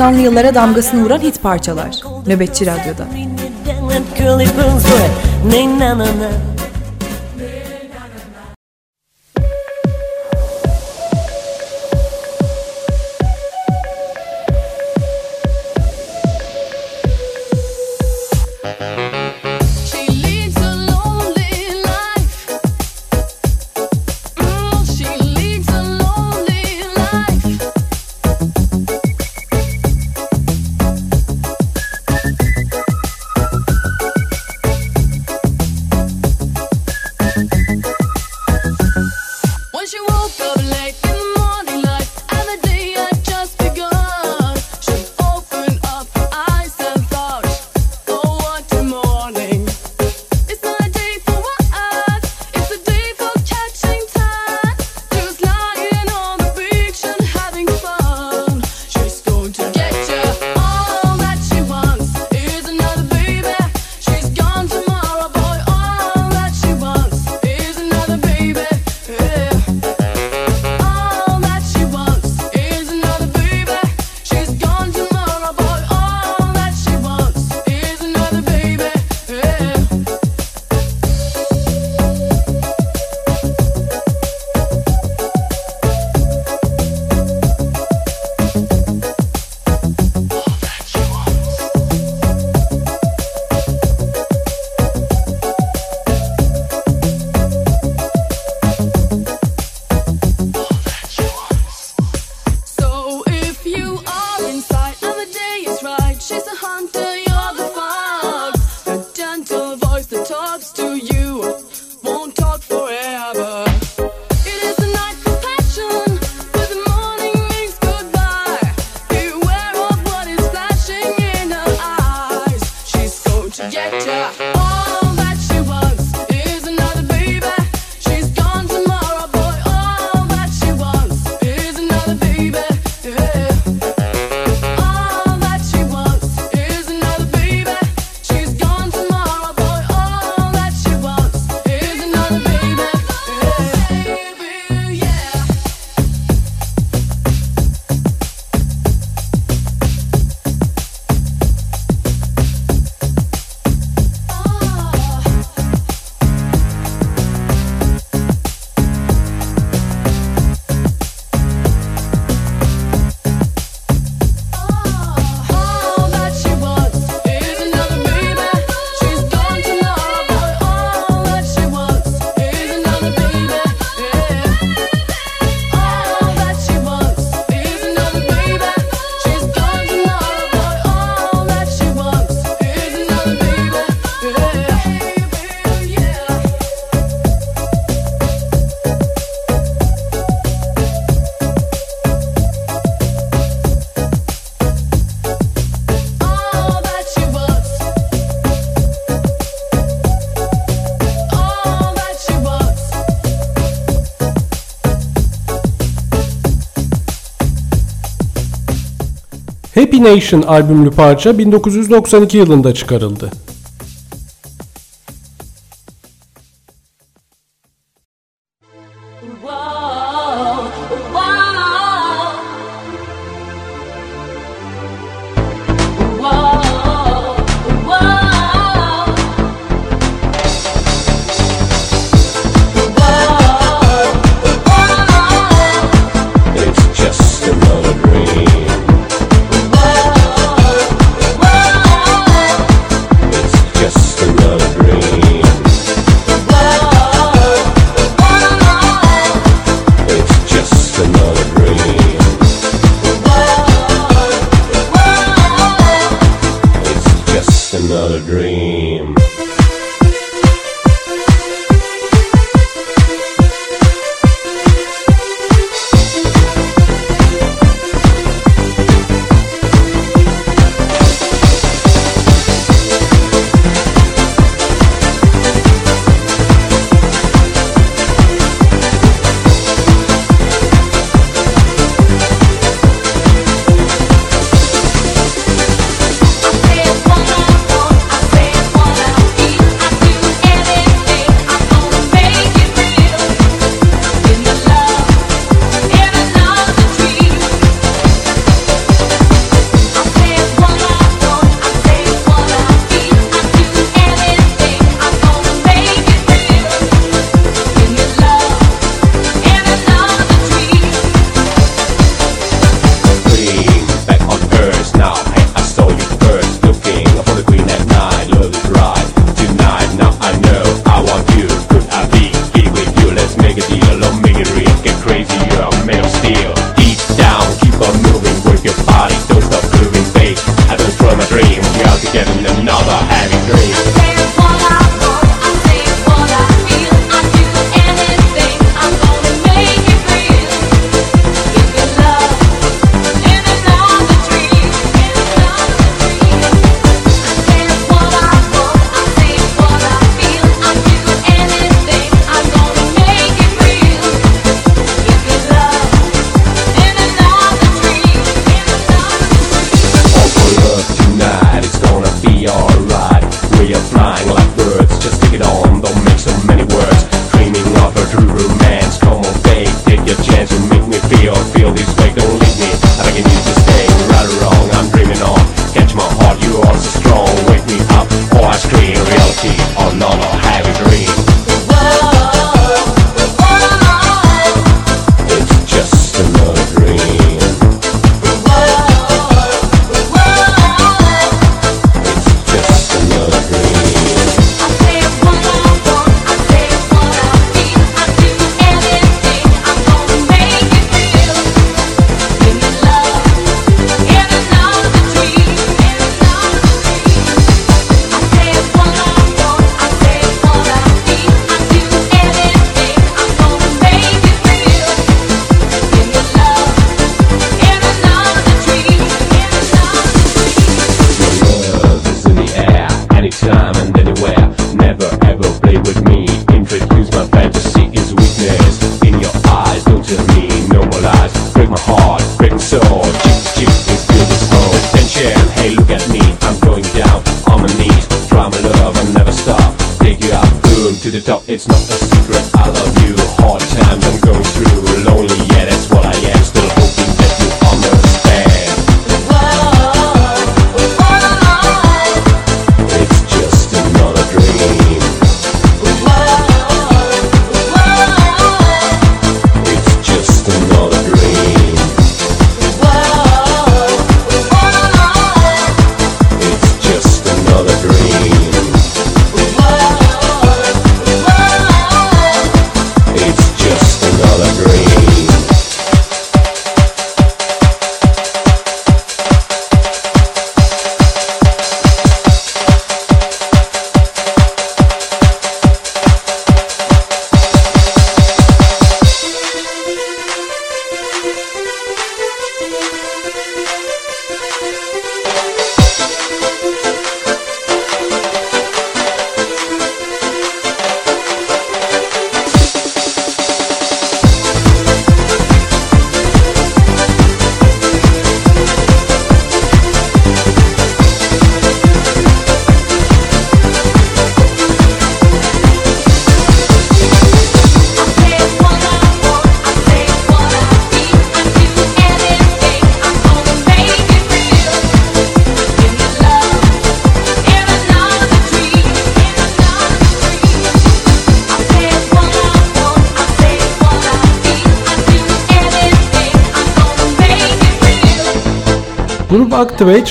90'lı yıllara damgasını vuran hit parçalar. Nöbetçi Radyo'da. Nation albümlü parça 1992 yılında çıkarıldı.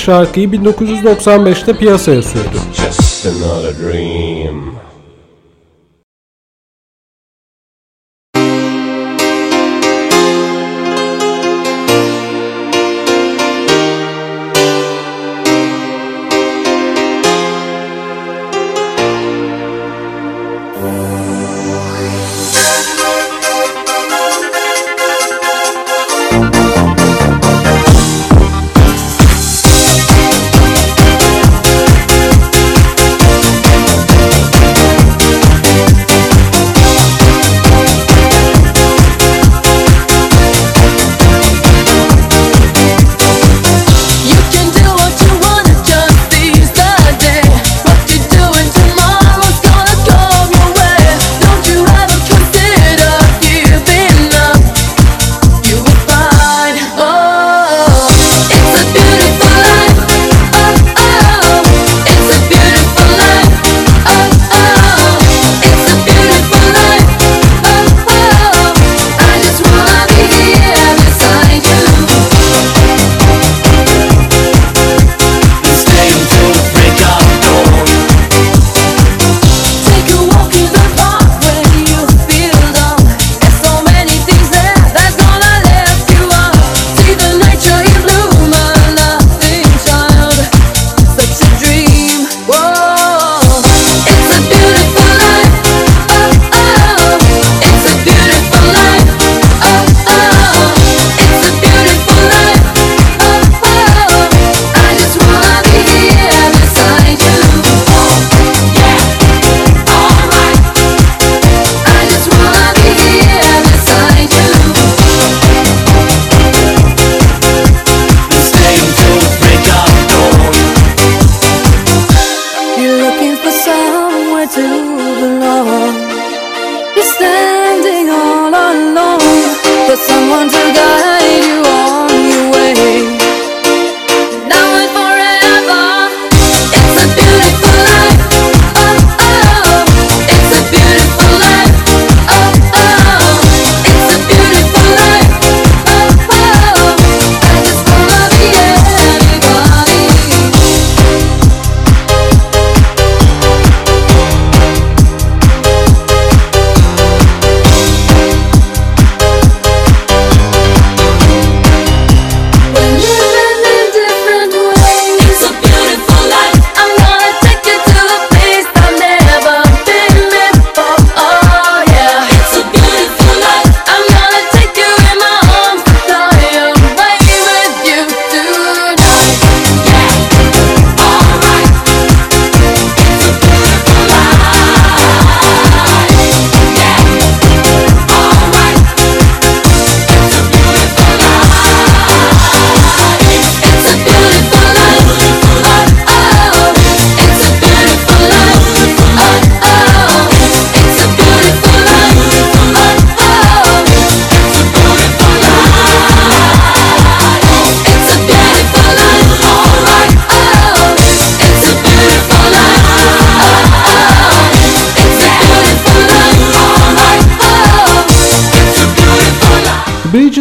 şarkıyı 1995'te piyasaya sürdü.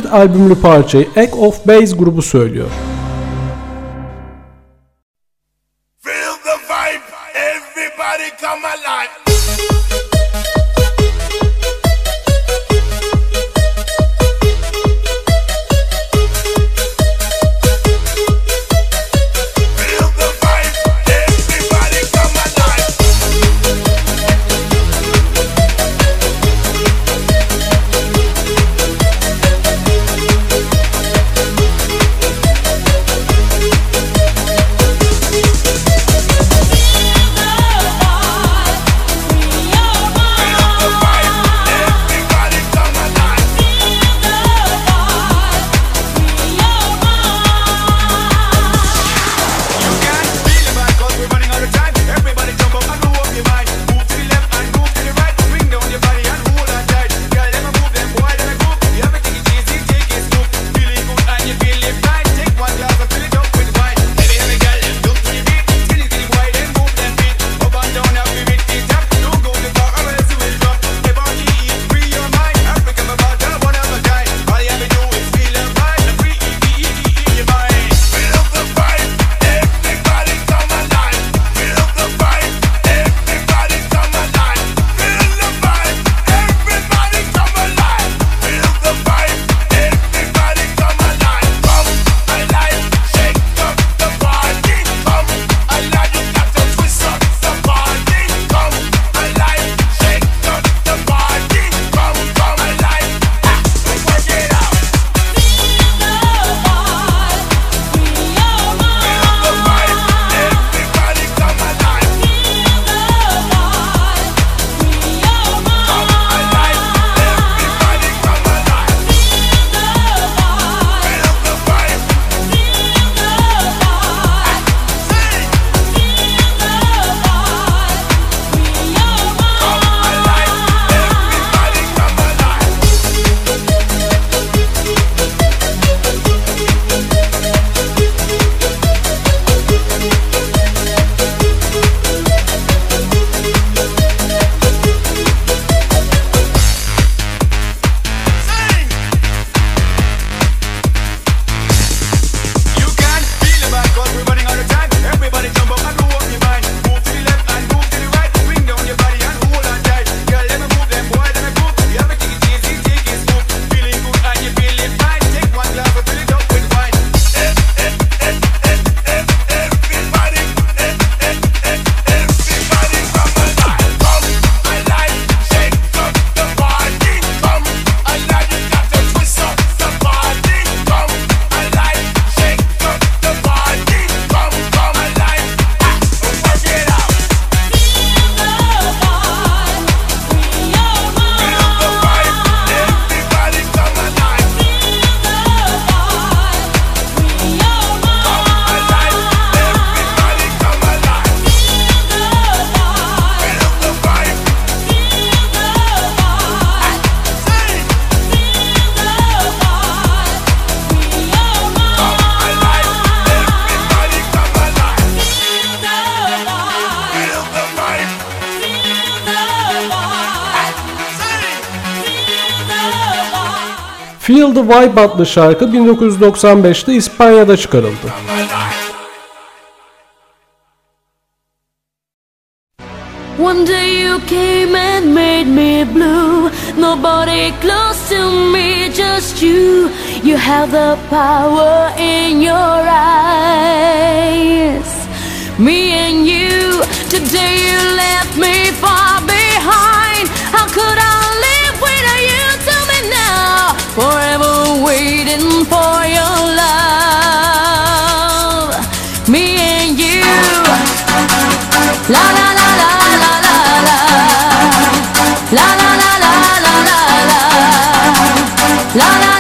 albümlü parçayı Act of Base grubu söylüyor. Vibe adlı şarkı 1995'te İspanya'da çıkarıldı. One day you came and made me blue. Nobody close to me, just you. You have the power in your eyes. Me and you, today you left me far behind. How could I forever waiting for your love. Me and you, la la la la la la la, la la la la la la la la.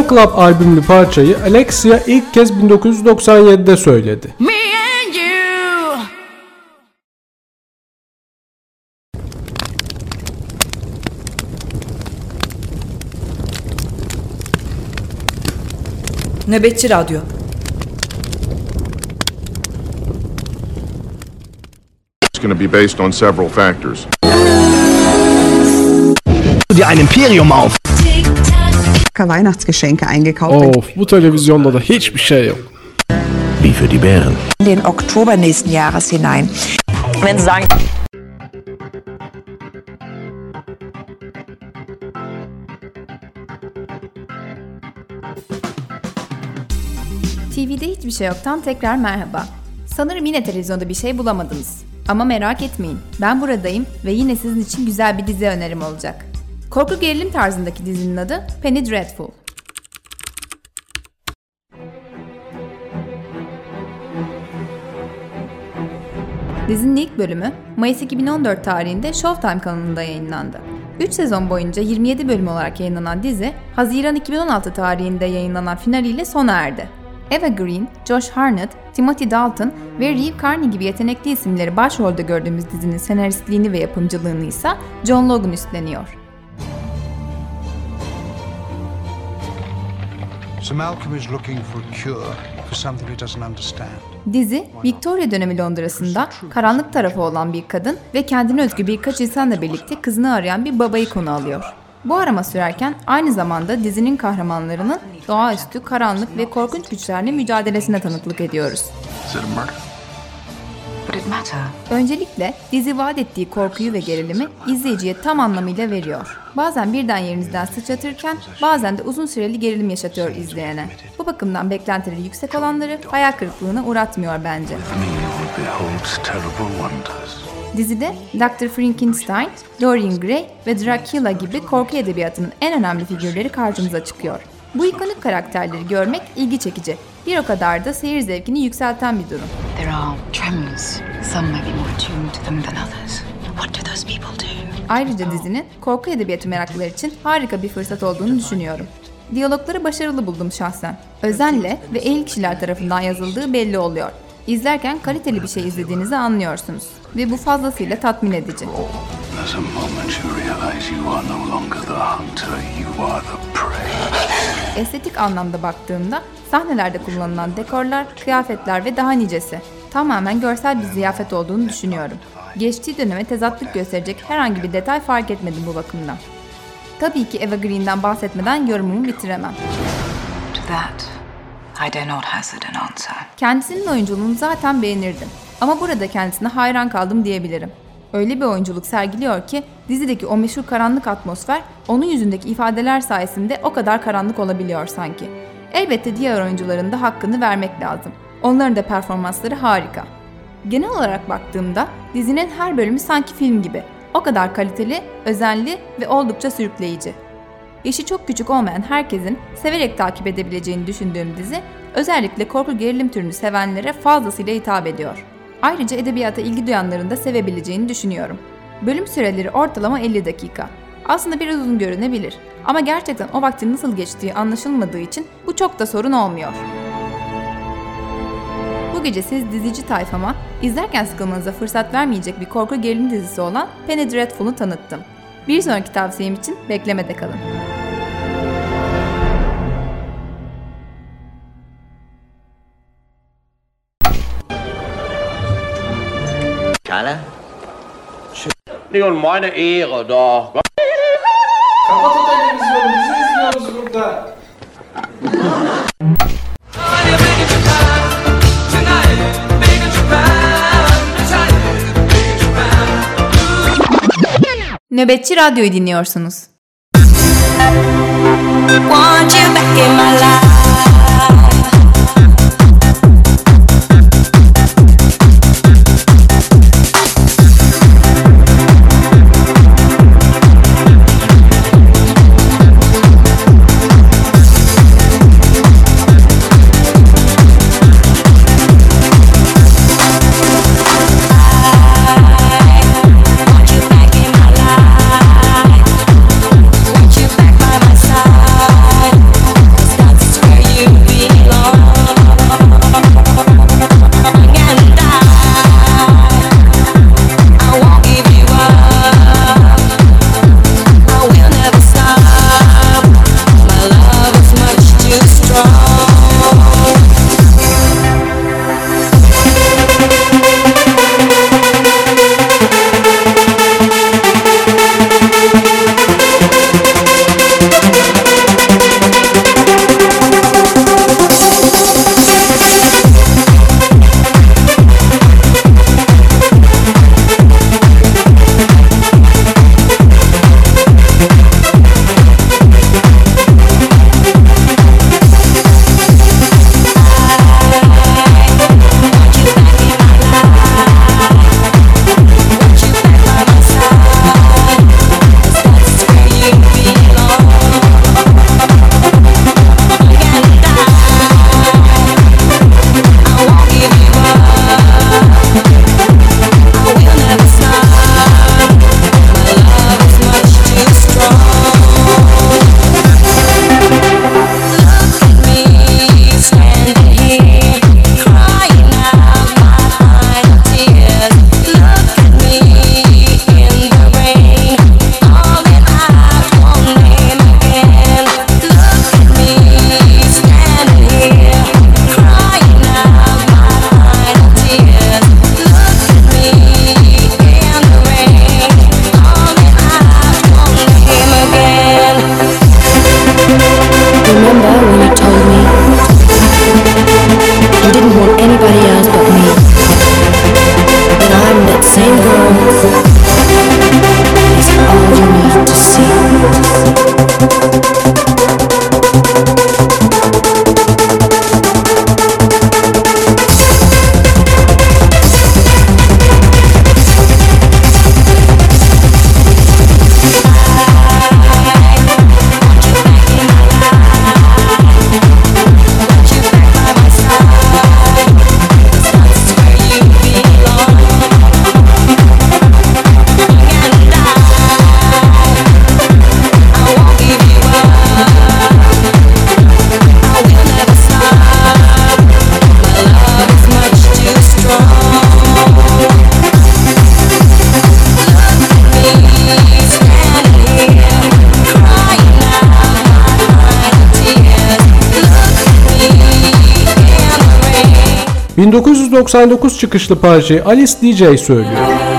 Gun Club albümlü parçayı Alexia ilk kez 1997'de söyledi. Me and you. Nöbetçi Radyo going to be based on several factors. dir ein Imperium auf. Weihnachtsgeschenke eingekauft. Of bu televizyonda da hiçbir şey yok. Wie für die Bären. In den Oktober nächsten Jahres hinein. Wenn Sie sagen... TV'de hiçbir şey yoktan tekrar merhaba. Sanırım yine televizyonda bir şey bulamadınız. Ama merak etmeyin, ben buradayım ve yine sizin için güzel bir dizi önerim olacak. Korku gerilim tarzındaki dizinin adı Penny Dreadful. Dizinin ilk bölümü Mayıs 2014 tarihinde Showtime kanalında yayınlandı. 3 sezon boyunca 27 bölüm olarak yayınlanan dizi, Haziran 2016 tarihinde yayınlanan finaliyle sona erdi. Eva Green, Josh Hartnett, Timothy Dalton ve Reeve Carney gibi yetenekli isimleri başrolde gördüğümüz dizinin senaristliğini ve yapımcılığını ise John Logan üstleniyor. So Malcolm is looking for a cure for something he doesn't understand. Dizi, Victoria dönemi Londra'sında karanlık tarafı olan bir kadın ve kendine özgü birkaç insanla birlikte kızını arayan bir babayı konu alıyor. Bu arama sürerken aynı zamanda dizinin kahramanlarının doğaüstü, karanlık ve korkunç güçlerle mücadelesine tanıklık ediyoruz. Is Öncelikle dizi vaat ettiği korkuyu ve gerilimi izleyiciye tam anlamıyla veriyor. Bazen birden yerinizden sıçratırken bazen de uzun süreli gerilim yaşatıyor izleyene. Bu bakımdan beklentileri yüksek olanları hayal kırıklığına uğratmıyor bence. Dizide Dr. Frankenstein, Dorian Gray ve Dracula gibi korku edebiyatının en önemli figürleri karşımıza çıkıyor. Bu ikonik karakterleri görmek ilgi çekici. Bir o kadar da seyir zevkini yükselten bir durum. There are tremors. Some may be more attuned to them than others. What do those people do? Ayrıca dizinin korku edebiyatı meraklıları için harika bir fırsat olduğunu düşünüyorum. Diyalogları başarılı buldum şahsen. Özenle ve el kişiler tarafından yazıldığı belli oluyor. İzlerken kaliteli bir şey izlediğinizi anlıyorsunuz. Ve bu fazlasıyla tatmin edici. There's a moment you realize you are no longer the hunter, you are the prey. Estetik anlamda baktığımda sahnelerde kullanılan dekorlar, kıyafetler ve daha nicesi tamamen görsel bir ziyafet olduğunu düşünüyorum. Geçtiği döneme tezatlık gösterecek herhangi bir detay fark etmedim bu bakımdan. Tabii ki Eva Green'den bahsetmeden yorumumu bitiremem. Kendisinin oyunculuğunu zaten beğenirdim. Ama burada kendisine hayran kaldım diyebilirim. Öyle bir oyunculuk sergiliyor ki dizideki o meşhur karanlık atmosfer onun yüzündeki ifadeler sayesinde o kadar karanlık olabiliyor sanki. Elbette diğer oyuncuların da hakkını vermek lazım. Onların da performansları harika. Genel olarak baktığımda dizinin her bölümü sanki film gibi. O kadar kaliteli, özenli ve oldukça sürükleyici. Yaşı çok küçük olmayan herkesin severek takip edebileceğini düşündüğüm dizi, özellikle korku gerilim türünü sevenlere fazlasıyla hitap ediyor. Ayrıca edebiyata ilgi duyanların da sevebileceğini düşünüyorum. Bölüm süreleri ortalama 50 dakika. Aslında biraz uzun görünebilir ama gerçekten o vaktin nasıl geçtiği anlaşılmadığı için bu çok da sorun olmuyor. Bu gece siz dizici tayfama izlerken sıkılmanıza fırsat vermeyecek bir korku gerilim dizisi olan Penny Dreadful'u tanıttım. Bir sonraki tavsiyem için beklemede kalın. Er jo meine Ehre, da. Kapat o televizyonu bizi izliyoruz burada. Nöbetçi Radyo'yu dinliyorsunuz. Want you back in my life. 1999 çıkışlı parçayı Alice DJ söylüyor.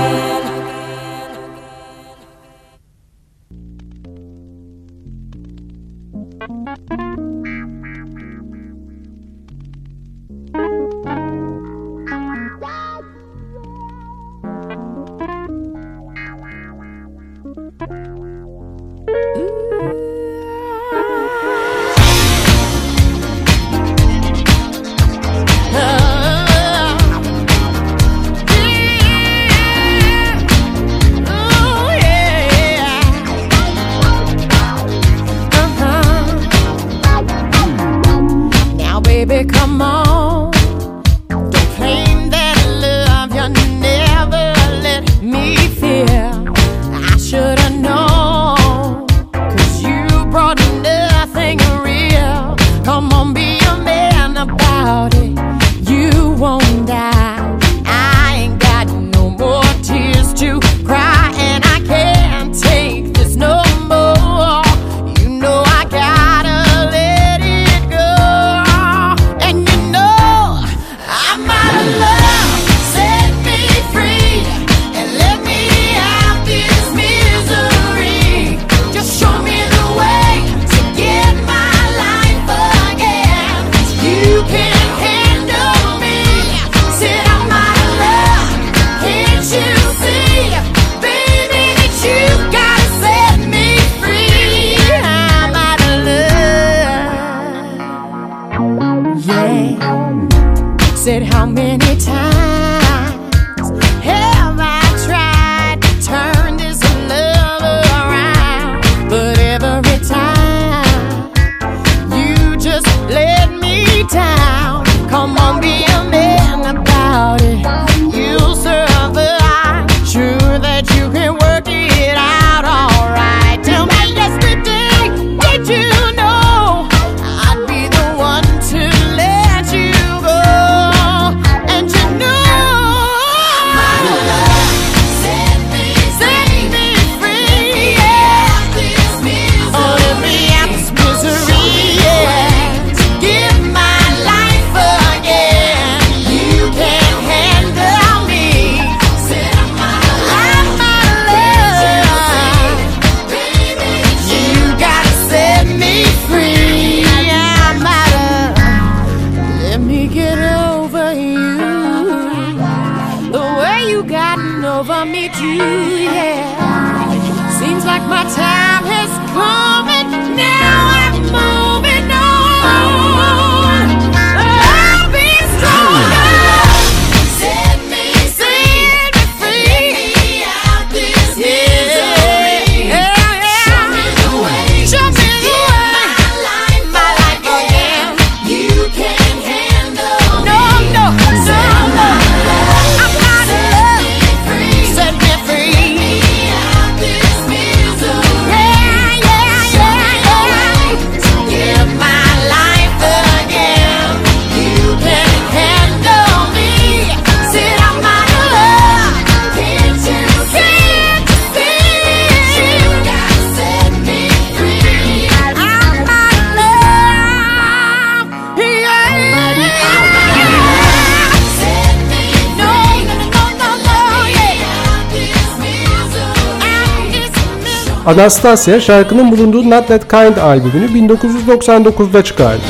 Anastasia şarkının bulunduğu Not That Kind albümünü 1999'da çıkardı.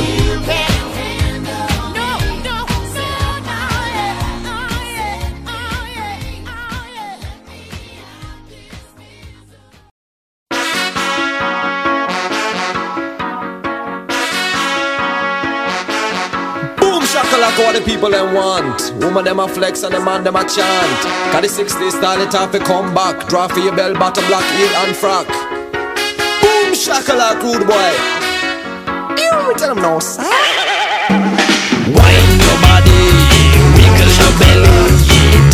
like all the people them want. Woman them a flex and the man them a chant. Cause the 60s started off a comeback. Draw for your bell, bottom black, heel and frock. Chocolate rude boy. You tell him no, sir. Wine your body, yeah. wiggle your belly.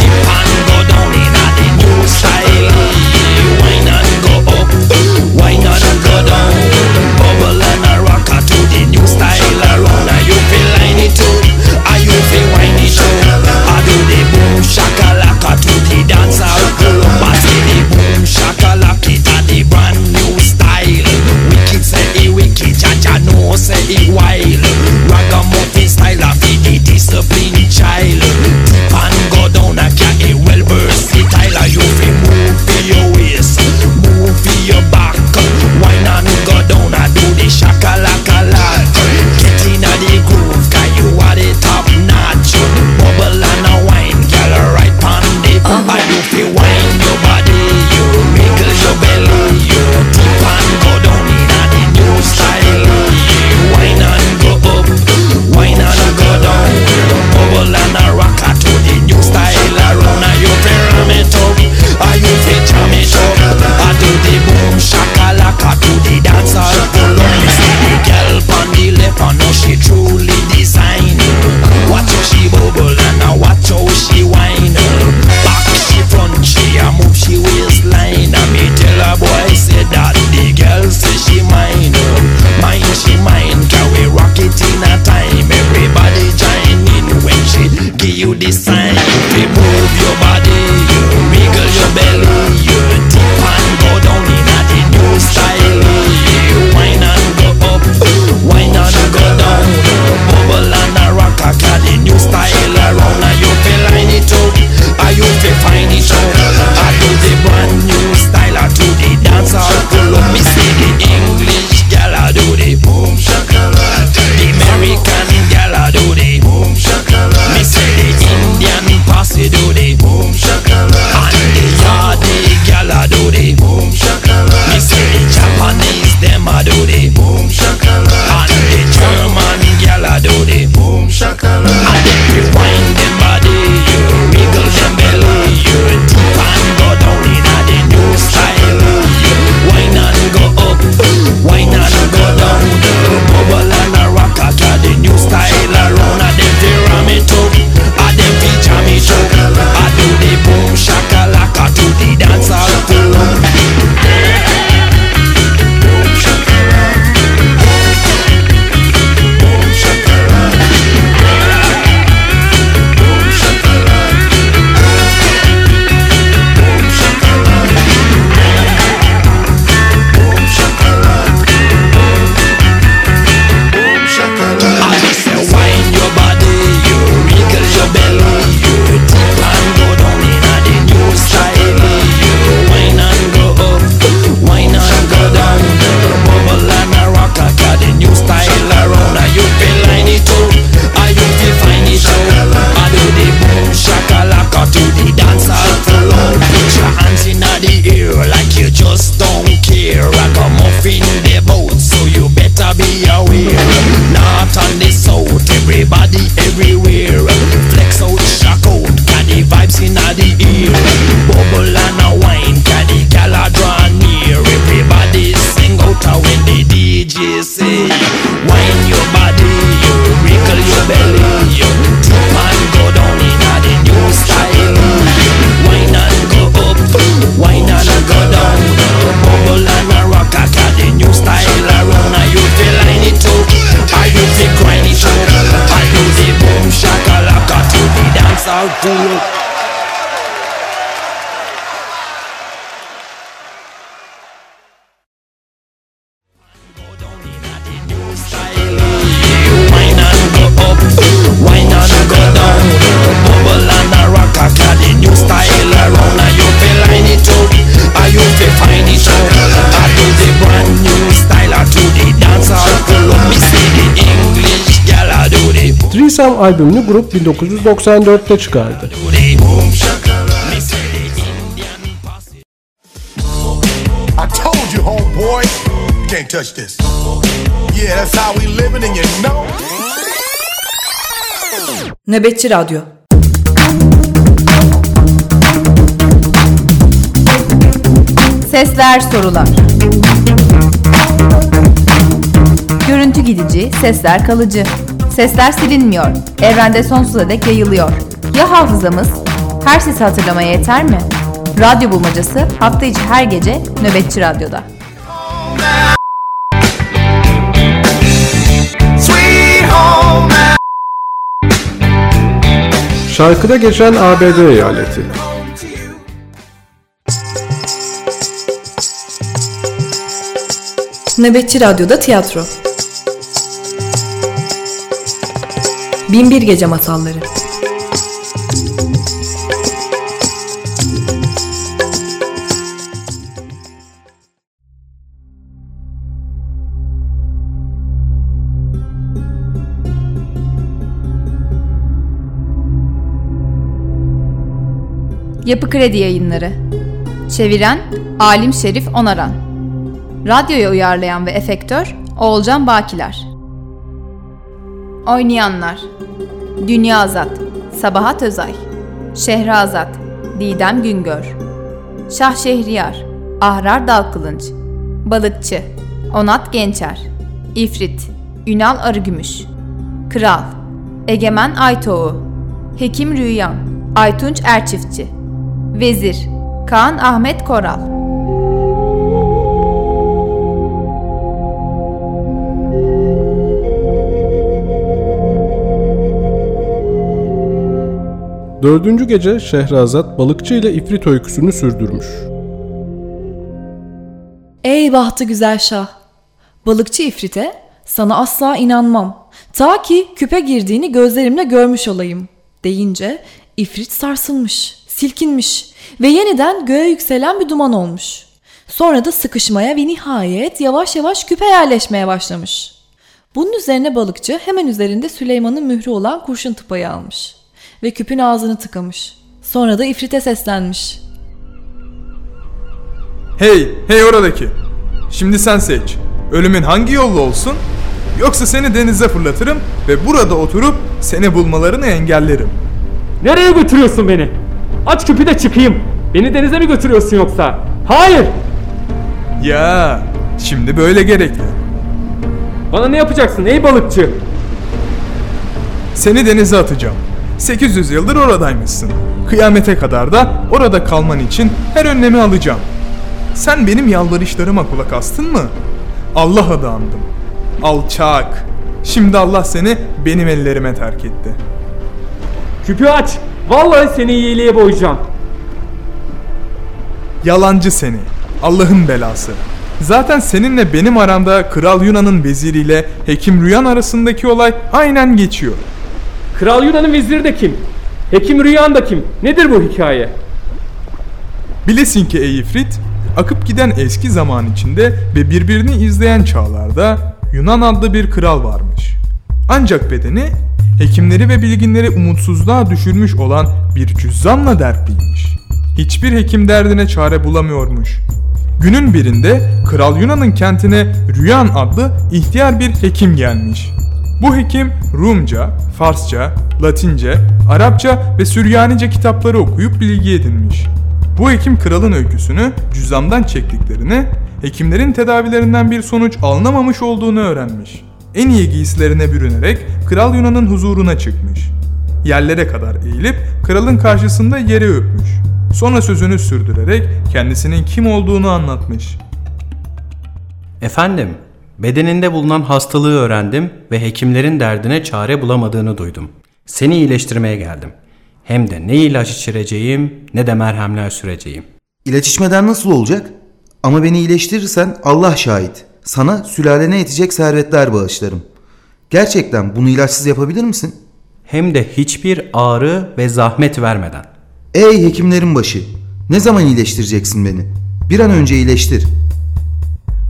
Dip and go down in a the new style, yeah. Wine go up, wine and go down. Bubble and a rocker to the new style around. Are you feel line it too? Are you feel wine it up? I do the boom shakalaka to the dancer. igual Bull. Albümünü grup 1994'te çıkardı. can't touch this. Yeah, that's how we living, and you know. Nöbetçi Radyo Sesler sorular. Görüntü gidici, sesler kalıcı. Sesler silinmiyor. Evrende sonsuza dek yayılıyor. Ya hafızamız? Her sesi hatırlamaya yeter mi? Radyo bulmacası hafta içi her gece Nöbetçi Radyo'da. Şarkıda geçen ABD eyaleti. Nöbetçi Radyo'da tiyatro Binbir Gece Masalları. Yapı Kredi Yayınları. Çeviren Alim Şerif Onaran. Radyoya uyarlayan ve efektör Oğulcan Bakiler Oynayanlar. Dünya Azat Sabahat Özay. Şehrazat Didem Güngör. Şah Şehriyar Ahrar Dalkılınç. Balıkçı Onat Gençer. İfrit Ünal Arıgümüş. Kral Egemen Aytoğu. Hekim Rüyan Aytunç Erçiftçi. Vezir Kaan Ahmet Koral Dördüncü gece Şehrazat balıkçı ile ifrit öyküsünü sürdürmüş. Ey bahtı güzel şah! Balıkçı ifrite sana asla inanmam. Ta ki küpe girdiğini gözlerimle görmüş olayım deyince ifrit sarsılmış, silkinmiş ve yeniden göğe yükselen bir duman olmuş. Sonra da sıkışmaya ve nihayet yavaş yavaş küpe yerleşmeye başlamış. Bunun üzerine balıkçı hemen üzerinde Süleyman'ın mührü olan kurşun tıpayı almış ve küpün ağzını tıkamış. Sonra da ifrite seslenmiş. Hey, hey oradaki. Şimdi sen seç. Ölümün hangi yolla olsun? Yoksa seni denize fırlatırım ve burada oturup seni bulmalarını engellerim. Nereye götürüyorsun beni? Aç küpü de çıkayım. Beni denize mi götürüyorsun yoksa? Hayır. Ya, şimdi böyle gerekli. Bana ne yapacaksın ey balıkçı? Seni denize atacağım. 800 yıldır oradaymışsın. Kıyamete kadar da orada kalman için her önlemi alacağım. Sen benim yalvarışlarıma kulak astın mı? Allah adı andım. Alçak. Şimdi Allah seni benim ellerime terk etti. Küpü aç. Vallahi seni iyiliğe boyayacağım. Yalancı seni. Allah'ın belası. Zaten seninle benim aramda Kral Yunan'ın veziriyle Hekim Rüyan arasındaki olay aynen geçiyor. Kral Yunan'ın veziri de kim? Hekim Rüyan da kim? Nedir bu hikaye? Bilesin ki ey ifrit, akıp giden eski zaman içinde ve birbirini izleyen çağlarda Yunan adlı bir kral varmış. Ancak bedeni hekimleri ve bilginleri umutsuzluğa düşürmüş olan bir cüzzamla dertliymiş. Hiçbir hekim derdine çare bulamıyormuş. Günün birinde Kral Yunan'ın kentine Rüyan adlı ihtiyar bir hekim gelmiş. Bu hekim Rumca, Farsça, Latince, Arapça ve Süryanice kitapları okuyup bilgi edinmiş. Bu hekim kralın öyküsünü cüzdandan çektiklerini hekimlerin tedavilerinden bir sonuç alınamamış olduğunu öğrenmiş. En iyi giysilerine bürünerek Kral Yunan'ın huzuruna çıkmış. Yerlere kadar eğilip kralın karşısında yere öpmüş. Sonra sözünü sürdürerek kendisinin kim olduğunu anlatmış. Efendim, bedeninde bulunan hastalığı öğrendim ve hekimlerin derdine çare bulamadığını duydum. Seni iyileştirmeye geldim. Hem de ne ilaç içireceğim ne de merhemler süreceğim. İlaç içmeden nasıl olacak? Ama beni iyileştirirsen Allah şahit. Sana sülalene yetecek servetler bağışlarım. Gerçekten bunu ilaçsız yapabilir misin? Hem de hiçbir ağrı ve zahmet vermeden. Ey hekimlerin başı! Ne zaman iyileştireceksin beni? Bir an önce iyileştir.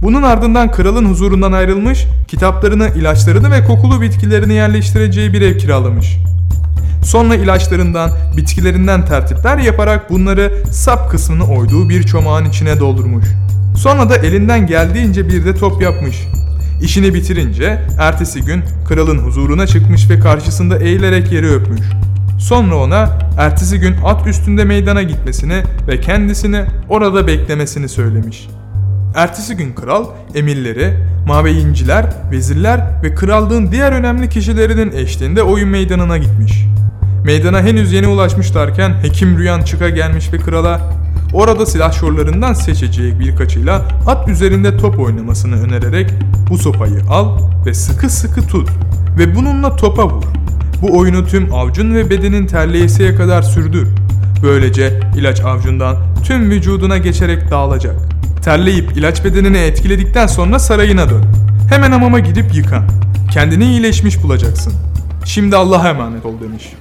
Bunun ardından kralın huzurundan ayrılmış, kitaplarını, ilaçlarını ve kokulu bitkilerini yerleştireceği bir ev kiralamış. Sonra ilaçlarından, bitkilerinden tertipler yaparak bunları sap kısmını oyduğu bir çomağın içine doldurmuş. Sonra da elinden geldiğince bir de top yapmış. İşini bitirince ertesi gün kralın huzuruna çıkmış ve karşısında eğilerek yeri öpmüş. Sonra ona ertesi gün at üstünde meydana gitmesini ve kendisini orada beklemesini söylemiş. Ertesi gün kral, emirleri, mabeyinciler, vezirler ve krallığın diğer önemli kişilerinin eşliğinde oyun meydanına gitmiş. Meydana henüz yeni ulaşmışlarken hekim Rüyan çıka gelmiş ve krala orada silahşorlarından seçeceği birkaçıyla at üzerinde top oynamasını önererek bu sopayı al ve sıkı sıkı tut ve bununla topa vur. Bu oyunu tüm avcun ve bedenin terleyesiye kadar sürdür. Böylece ilaç avcundan tüm vücuduna geçerek dağılacak. Terleyip ilaç bedenini etkiledikten sonra sarayına dön. Hemen hamama gidip yıkan. Kendini iyileşmiş bulacaksın. Şimdi Allah'a emanet ol demiş.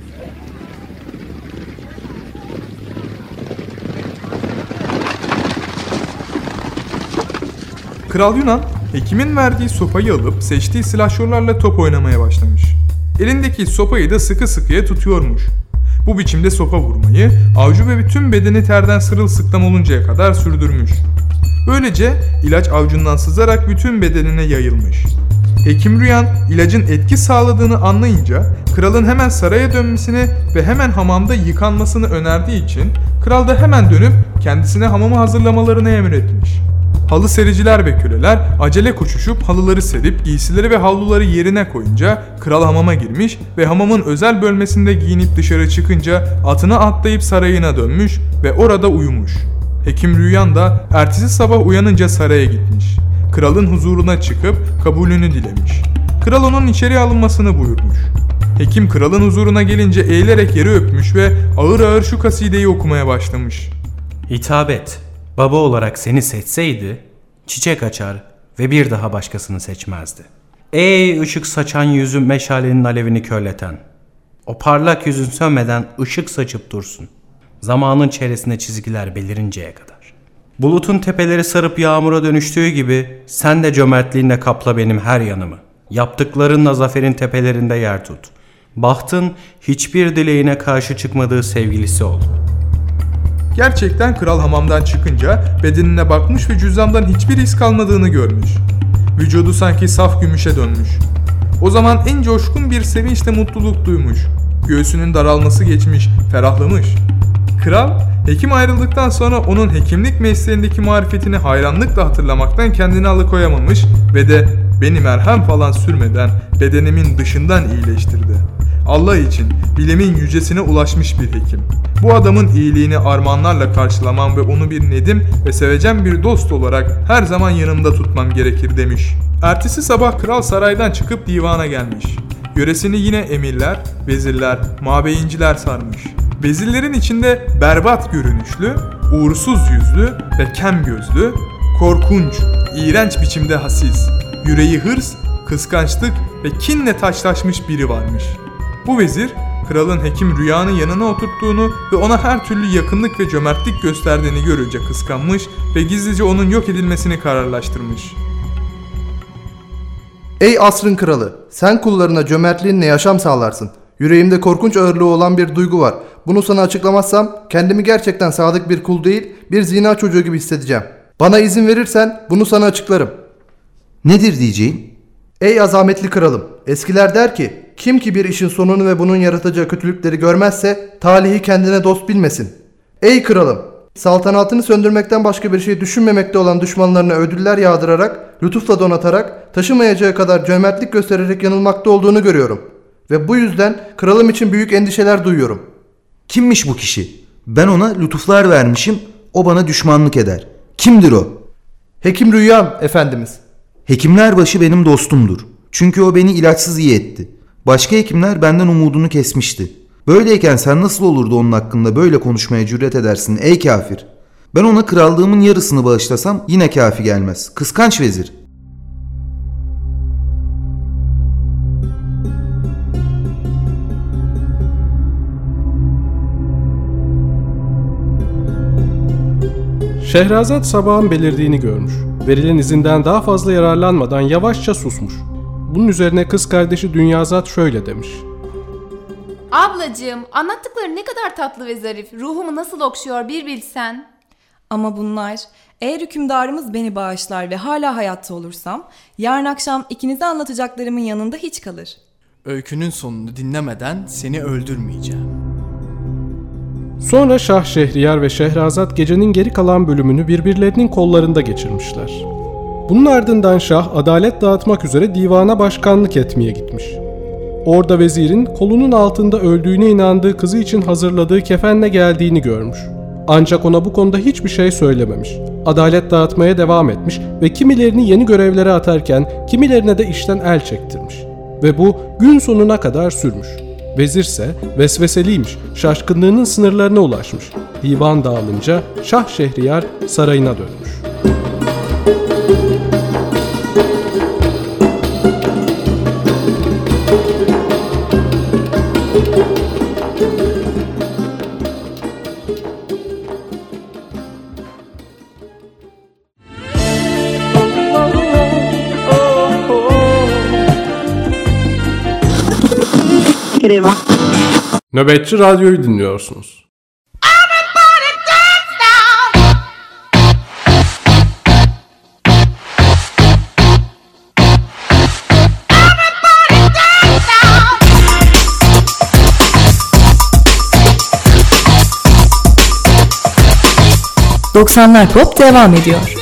Kral Yunan, hekimin verdiği sopayı alıp seçtiği silahşorlarla top oynamaya başlamış. Elindeki sopayı da sıkı sıkıya tutuyormuş. Bu biçimde sopa vurmayı, avcı ve bütün bedeni terden sırılsıklam oluncaya kadar sürdürmüş. Böylece ilaç avcundan sızarak bütün bedenine yayılmış. Hekim Rüyan ilacın etki sağladığını anlayınca kralın hemen saraya dönmesini ve hemen hamamda yıkanmasını önerdiği için kral da hemen dönüp kendisine hamamı hazırlamalarını emretmiş. Halı sericiler ve köleler acele koşuşup halıları serip giysileri ve havluları yerine koyunca kral hamama girmiş ve hamamın özel bölmesinde giyinip dışarı çıkınca atına atlayıp sarayına dönmüş ve orada uyumuş. Hekim Rüyan da ertesi sabah uyanınca saraya gitmiş. Kralın huzuruna çıkıp kabulünü dilemiş. Kral onun içeri alınmasını buyurmuş. Hekim kralın huzuruna gelince eğilerek yeri öpmüş ve ağır ağır şu kasideyi okumaya başlamış. Hitap et. Baba olarak seni seçseydi, çiçek açar ve bir daha başkasını seçmezdi. Ey ışık saçan yüzün meşalenin alevini körleten. O parlak yüzün sönmeden ışık saçıp dursun. Zamanın çevresinde çizgiler belirinceye kadar. Bulutun tepeleri sarıp yağmura dönüştüğü gibi sen de cömertliğinle kapla benim her yanımı. Yaptıklarınla zaferin tepelerinde yer tut. Bahtın hiçbir dileğine karşı çıkmadığı sevgilisi ol. Gerçekten kral hamamdan çıkınca bedenine bakmış ve cüzdandan hiçbir iz kalmadığını görmüş. Vücudu sanki saf gümüşe dönmüş. O zaman en coşkun bir sevinçle mutluluk duymuş. Göğsünün daralması geçmiş, ferahlamış. Kral, hekim ayrıldıktan sonra onun hekimlik mesleğindeki marifetini hayranlıkla hatırlamaktan kendini alıkoyamamış ve de beni merhem falan sürmeden bedenimin dışından iyileştirdi. Allah için bilimin yücesine ulaşmış bir hekim. Bu adamın iyiliğini armağanlarla karşılamam ve onu bir nedim ve sevecen bir dost olarak her zaman yanımda tutmam gerekir demiş. Ertesi sabah kral saraydan çıkıp divana gelmiş. Yöresini yine emirler, vezirler, mabeyinciler sarmış. Vezirlerin içinde berbat görünüşlü, uğursuz yüzlü ve kem gözlü, korkunç, iğrenç biçimde hassiz, yüreği hırs, kıskançlık ve kinle taşlaşmış biri varmış. Bu vezir, kralın hekim rüyanın yanına oturttuğunu ve ona her türlü yakınlık ve cömertlik gösterdiğini görünce kıskanmış ve gizlice onun yok edilmesini kararlaştırmış. Ey asrın kralı, sen kullarına cömertliğinle yaşam sağlarsın. Yüreğimde korkunç ağırlığı olan bir duygu var. Bunu sana açıklamazsam kendimi gerçekten sadık bir kul değil, bir zina çocuğu gibi hissedeceğim. Bana izin verirsen bunu sana açıklarım. Nedir diyeceğim? Ey azametli kralım, eskiler der ki, kim ki bir işin sonunu ve bunun yaratacağı kötülükleri görmezse, talihi kendine dost bilmesin. Ey kralım, Saltanatını söndürmekten başka bir şey düşünmemekte olan düşmanlarına ödüller yağdırarak, lütufla donatarak, taşımayacağı kadar cömertlik göstererek yanılmakta olduğunu görüyorum. Ve bu yüzden kralım için büyük endişeler duyuyorum. Kimmiş bu kişi? Ben ona lütuflar vermişim, o bana düşmanlık eder. Kimdir o? Hekim Rüyam efendimiz. Hekimler başı benim dostumdur. Çünkü o beni ilaçsız iyi etti. Başka hekimler benden umudunu kesmişti. Böyleyken sen nasıl olurdu onun hakkında böyle konuşmaya cüret edersin ey kafir? Ben ona krallığımın yarısını bağışlasam yine kafi gelmez. Kıskanç vezir. Şehrazat sabahın belirdiğini görmüş. Verilen izinden daha fazla yararlanmadan yavaşça susmuş. Bunun üzerine kız kardeşi Dünyazat şöyle demiş. Ablacığım anlattıkları ne kadar tatlı ve zarif. Ruhumu nasıl okşuyor bir bilsen. Ama bunlar eğer hükümdarımız beni bağışlar ve hala hayatta olursam yarın akşam ikinize anlatacaklarımın yanında hiç kalır. Öykünün sonunu dinlemeden seni öldürmeyeceğim. Sonra Şah Şehriyar ve Şehrazat gecenin geri kalan bölümünü birbirlerinin kollarında geçirmişler. Bunun ardından Şah adalet dağıtmak üzere divana başkanlık etmeye gitmiş. Orada vezirin kolunun altında öldüğüne inandığı kızı için hazırladığı kefenle geldiğini görmüş. Ancak ona bu konuda hiçbir şey söylememiş. Adalet dağıtmaya devam etmiş ve kimilerini yeni görevlere atarken kimilerine de işten el çektirmiş. Ve bu gün sonuna kadar sürmüş. Vezirse vesveseliymiş, şaşkınlığının sınırlarına ulaşmış. Divan dağılınca Şah Şehriyar sarayına dönmüş. Nöbetçi Radyo'yu dinliyorsunuz. ...90'lar Pop devam ediyor.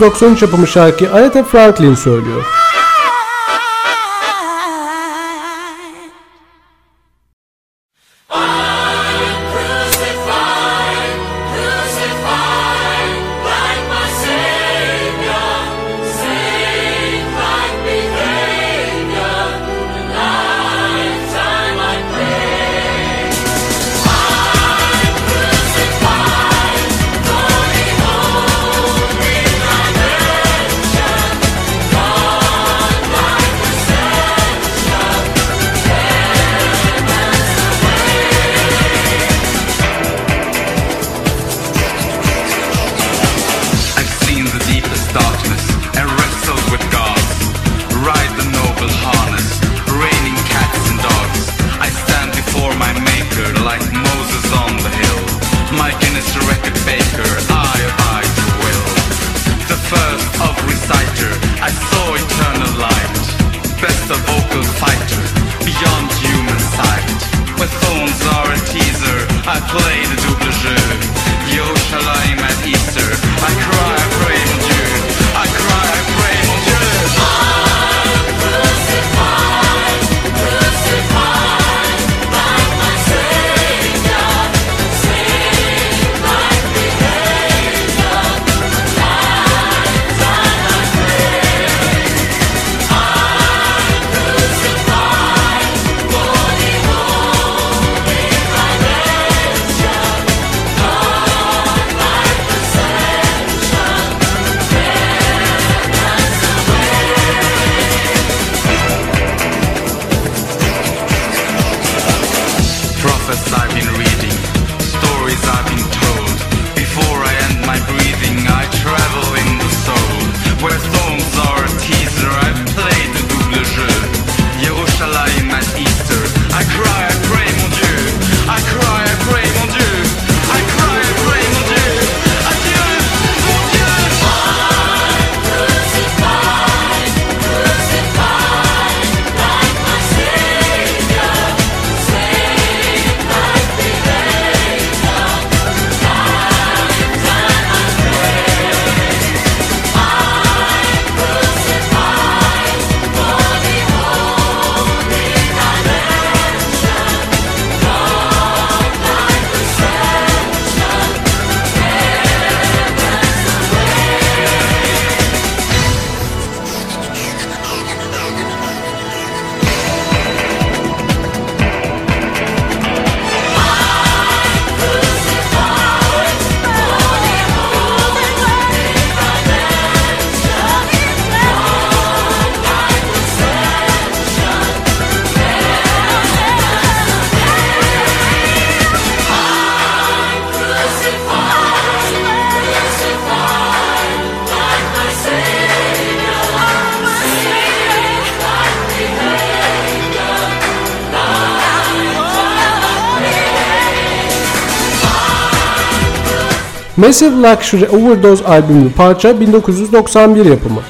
1993 yapımı şarkı Aretha Franklin söylüyor. Massive Luxury Overdose albümlü parça 1991 yapımı.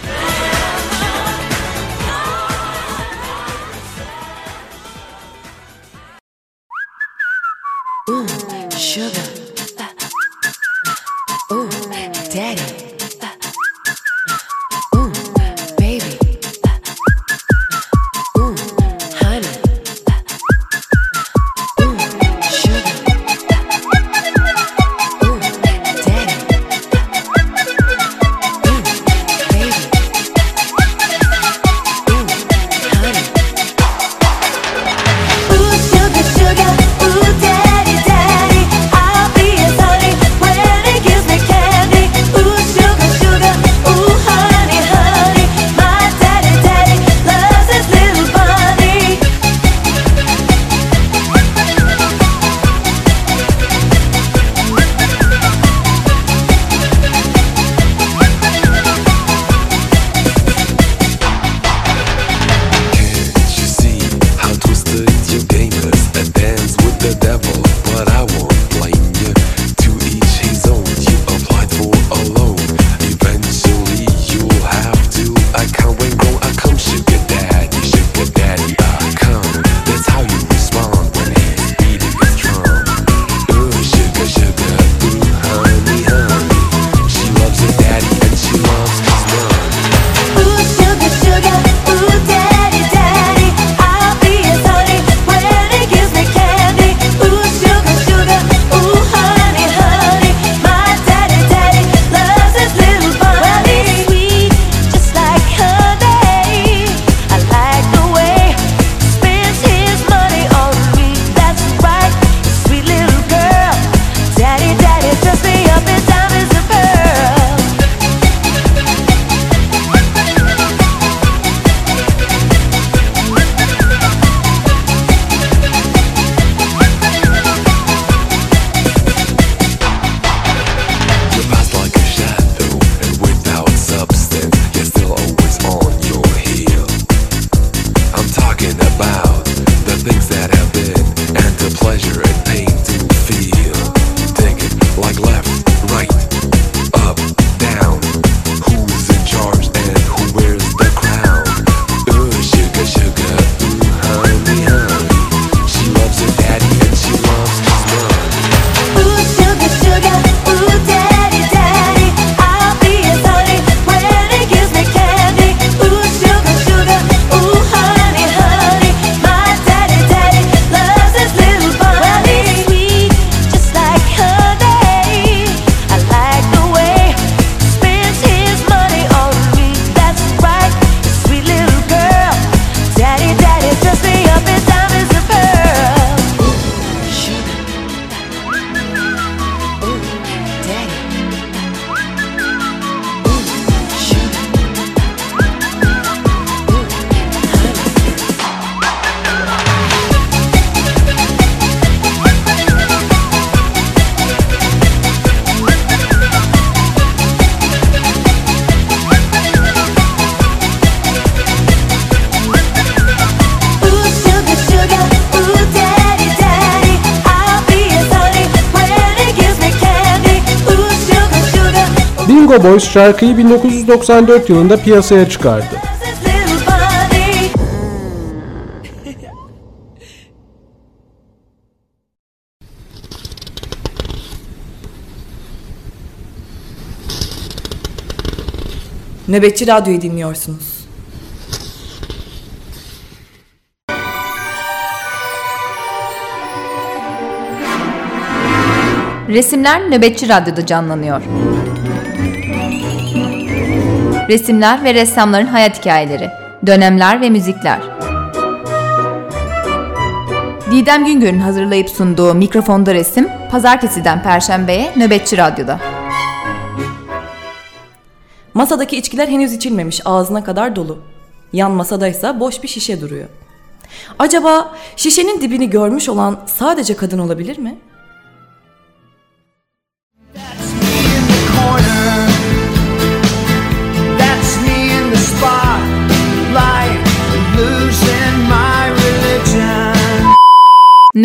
Boys şarkıyı 1994 yılında piyasaya çıkardı. Nöbetçi Radyo'yu dinliyorsunuz. Resimler Nöbetçi Radyo'da canlanıyor. Resimler ve ressamların hayat hikayeleri, dönemler ve müzikler. Didem Güngör'ün hazırlayıp sunduğu Mikrofonda Resim, Pazartesiden Perşembe'ye Nöbetçi Radyo'da. Masadaki içkiler henüz içilmemiş, ağzına kadar dolu. Yan masadaysa boş bir şişe duruyor. Acaba şişenin dibini görmüş olan sadece kadın olabilir mi?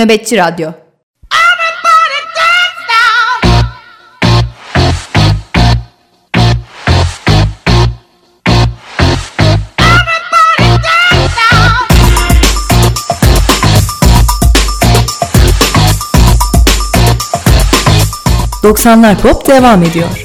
Nöbetçi Radyo. ...90'lar pop devam ediyor.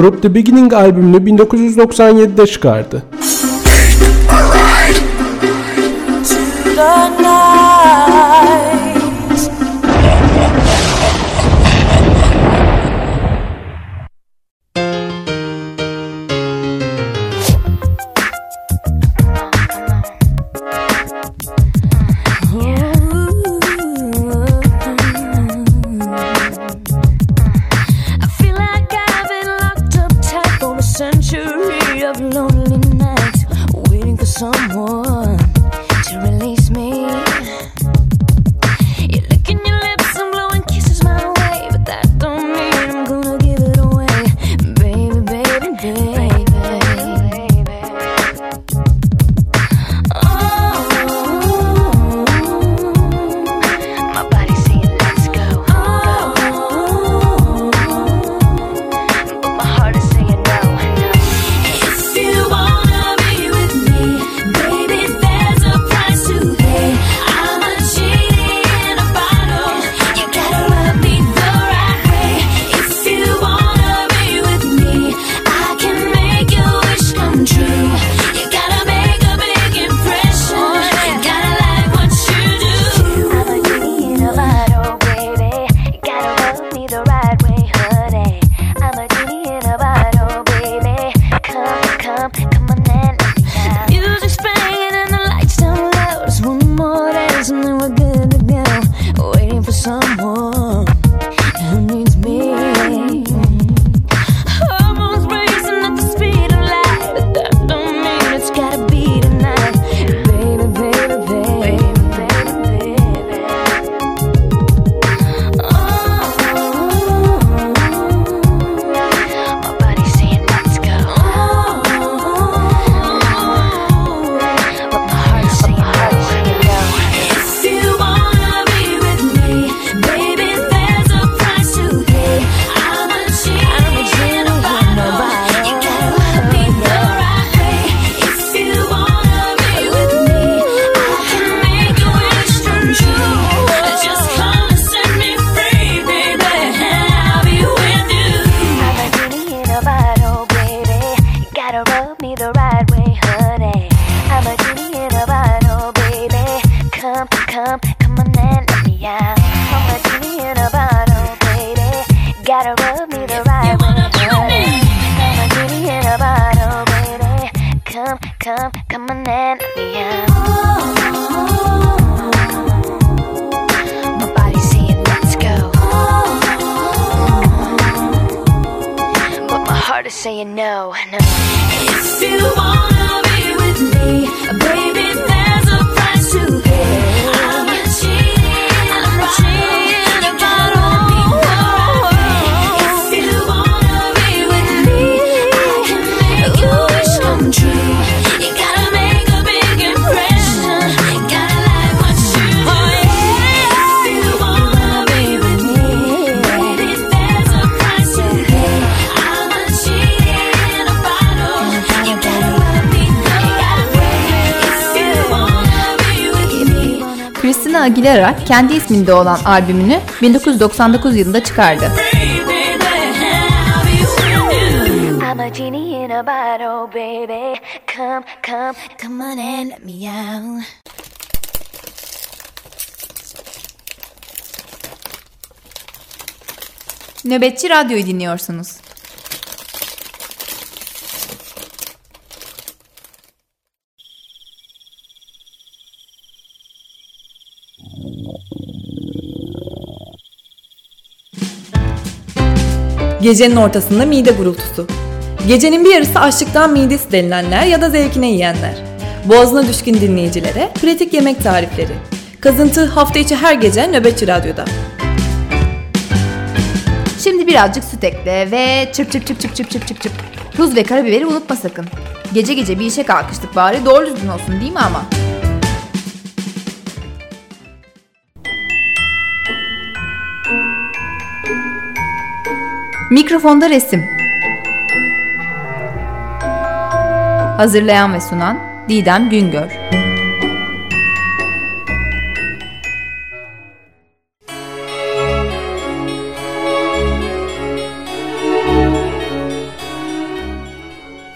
Grup The Beginning albümünü 1997'de çıkardı. kendi isminde olan albümünü 1999 yılında çıkardı. Nöbetçi Radyo'yu dinliyorsunuz. Gecenin ortasında mide gurultusu. Gecenin bir yarısı açlıktan midesi delinenler ya da zevkine yiyenler. Boğazına düşkün dinleyicilere pratik yemek tarifleri. Kazıntı hafta içi her gece Nöbetçi Radyo'da. Şimdi birazcık süt ekle ve çırp çırp çırp çırp çırp çırp çırp çırp. Tuz ve karabiberi unutma sakın. Gece gece bir işe kalkıştık bari doğru düzgün olsun değil mi ama? Mikrofonda resim. Hazırlayan ve sunan Didem Güngör.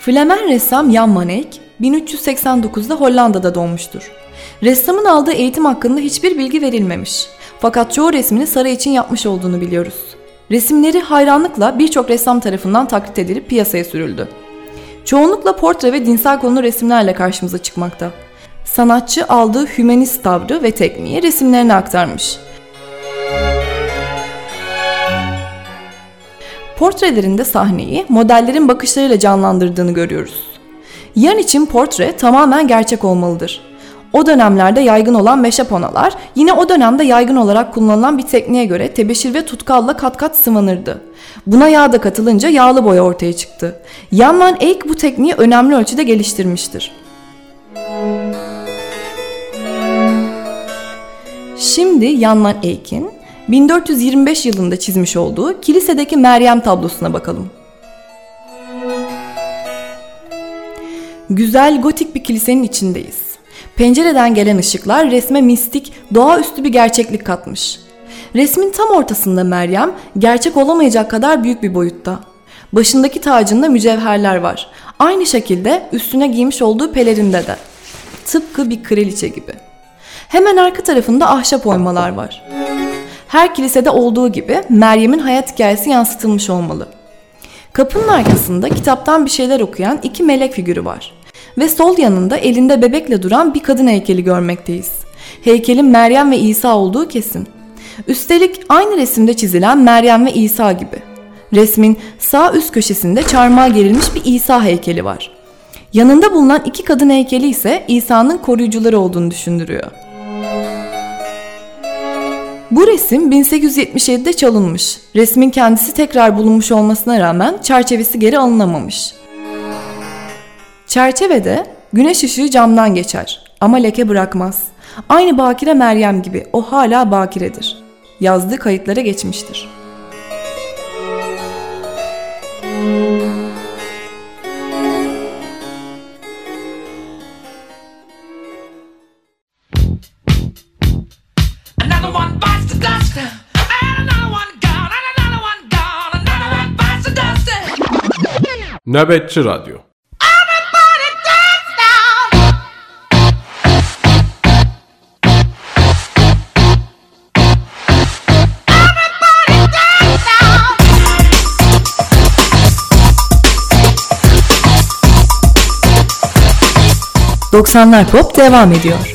Flamen ressam Jan Manek 1389'da Hollanda'da doğmuştur. Ressamın aldığı eğitim hakkında hiçbir bilgi verilmemiş. Fakat çoğu resmini saray için yapmış olduğunu biliyoruz. Resimleri hayranlıkla birçok ressam tarafından taklit edilip piyasaya sürüldü. Çoğunlukla portre ve dinsel konulu resimlerle karşımıza çıkmakta. Sanatçı aldığı hümanist tavrı ve tekniği resimlerine aktarmış. Portrelerinde sahneyi modellerin bakışlarıyla canlandırdığını görüyoruz. Yan için portre tamamen gerçek olmalıdır. O dönemlerde yaygın olan meşaponalar yine o dönemde yaygın olarak kullanılan bir tekniğe göre tebeşir ve tutkalla kat kat sıvanırdı. Buna yağ da katılınca yağlı boya ortaya çıktı. Jan van Eyck bu tekniği önemli ölçüde geliştirmiştir. Şimdi Jan van Eyck'in 1425 yılında çizmiş olduğu kilisedeki Meryem tablosuna bakalım. Güzel gotik bir kilisenin içindeyiz. Pencereden gelen ışıklar resme mistik, doğaüstü bir gerçeklik katmış. Resmin tam ortasında Meryem gerçek olamayacak kadar büyük bir boyutta. Başındaki tacında mücevherler var. Aynı şekilde üstüne giymiş olduğu pelerinde de. Tıpkı bir kraliçe gibi. Hemen arka tarafında ahşap oymalar var. Her kilisede olduğu gibi Meryem'in hayat hikayesi yansıtılmış olmalı. Kapının arkasında kitaptan bir şeyler okuyan iki melek figürü var. Ve sol yanında elinde bebekle duran bir kadın heykeli görmekteyiz. Heykelin Meryem ve İsa olduğu kesin. Üstelik aynı resimde çizilen Meryem ve İsa gibi. Resmin sağ üst köşesinde çarmıha gerilmiş bir İsa heykeli var. Yanında bulunan iki kadın heykeli ise İsa'nın koruyucuları olduğunu düşündürüyor. Bu resim 1877'de çalınmış. Resmin kendisi tekrar bulunmuş olmasına rağmen çerçevesi geri alınamamış. Çerçevede güneş ışığı camdan geçer ama leke bırakmaz. Aynı Bakire Meryem gibi o hala bakiredir. Yazdığı kayıtlara geçmiştir. Another one 90'lar Pop devam ediyor.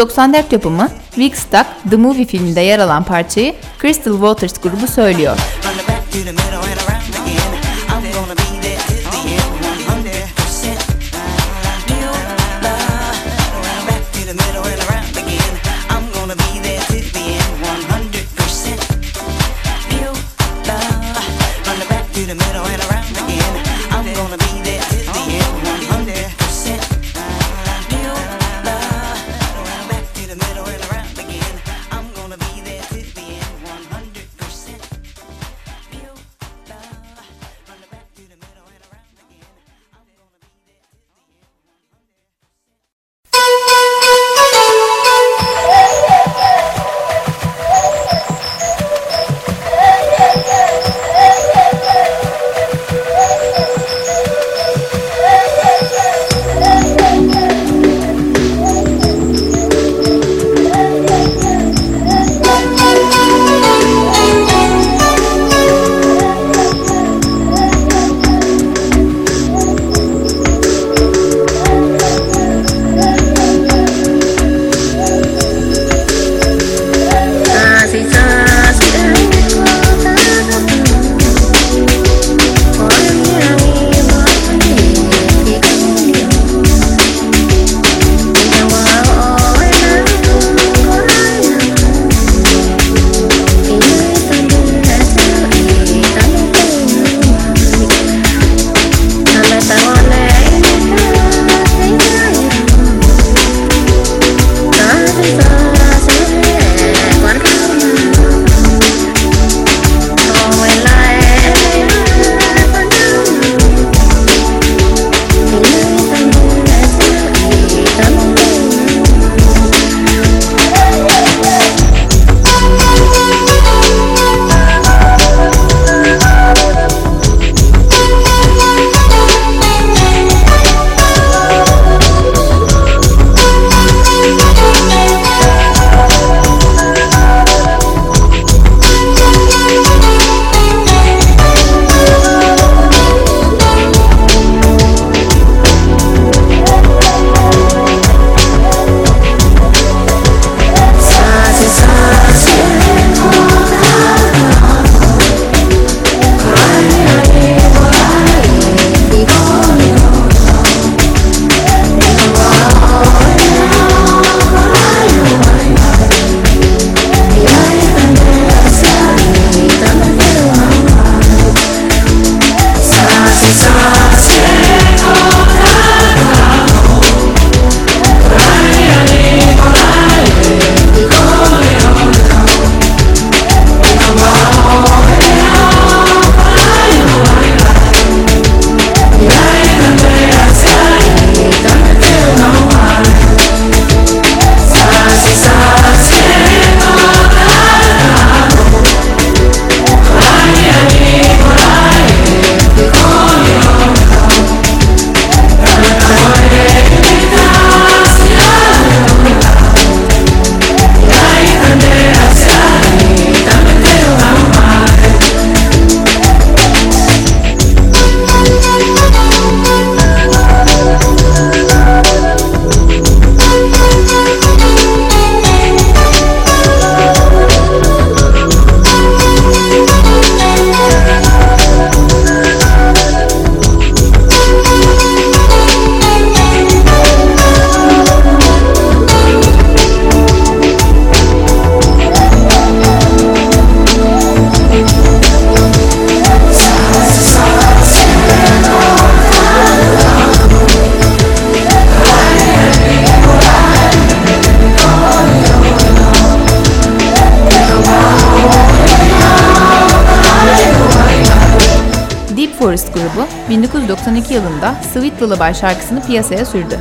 1994 yapımı Big Stuck The Movie filminde yer alan parçayı Crystal Waters grubu söylüyor. 1992 yılında Sweet Lullaby şarkısını piyasaya sürdü.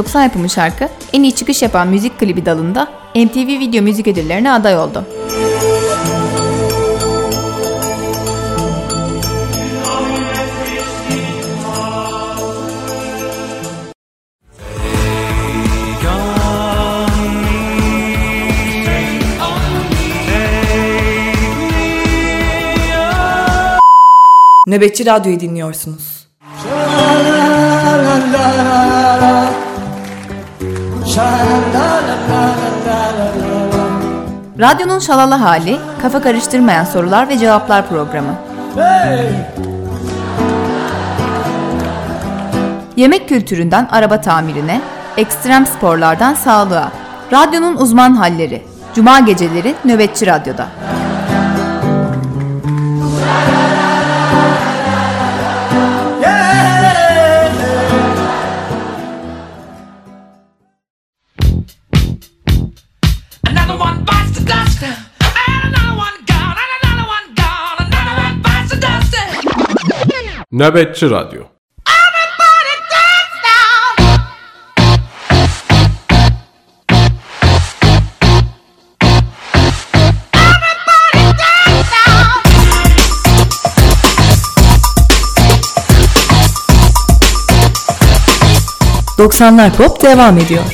1990 yapımı şarkı en iyi çıkış yapan müzik klibi dalında MTV Video Müzik Ödülleri'ne aday oldu. Nöbetçi Radyo'yu dinliyorsunuz. La la la la la. Radyonun şalalı hali, kafa karıştırmayan sorular ve cevaplar programı. Hey! Yemek kültüründen araba tamirine, ekstrem sporlardan sağlığa. Radyonun uzman halleri. Cuma geceleri Nöbetçi Radyo'da. Nöbetçi Radyo ...90'lar Pop devam ediyor.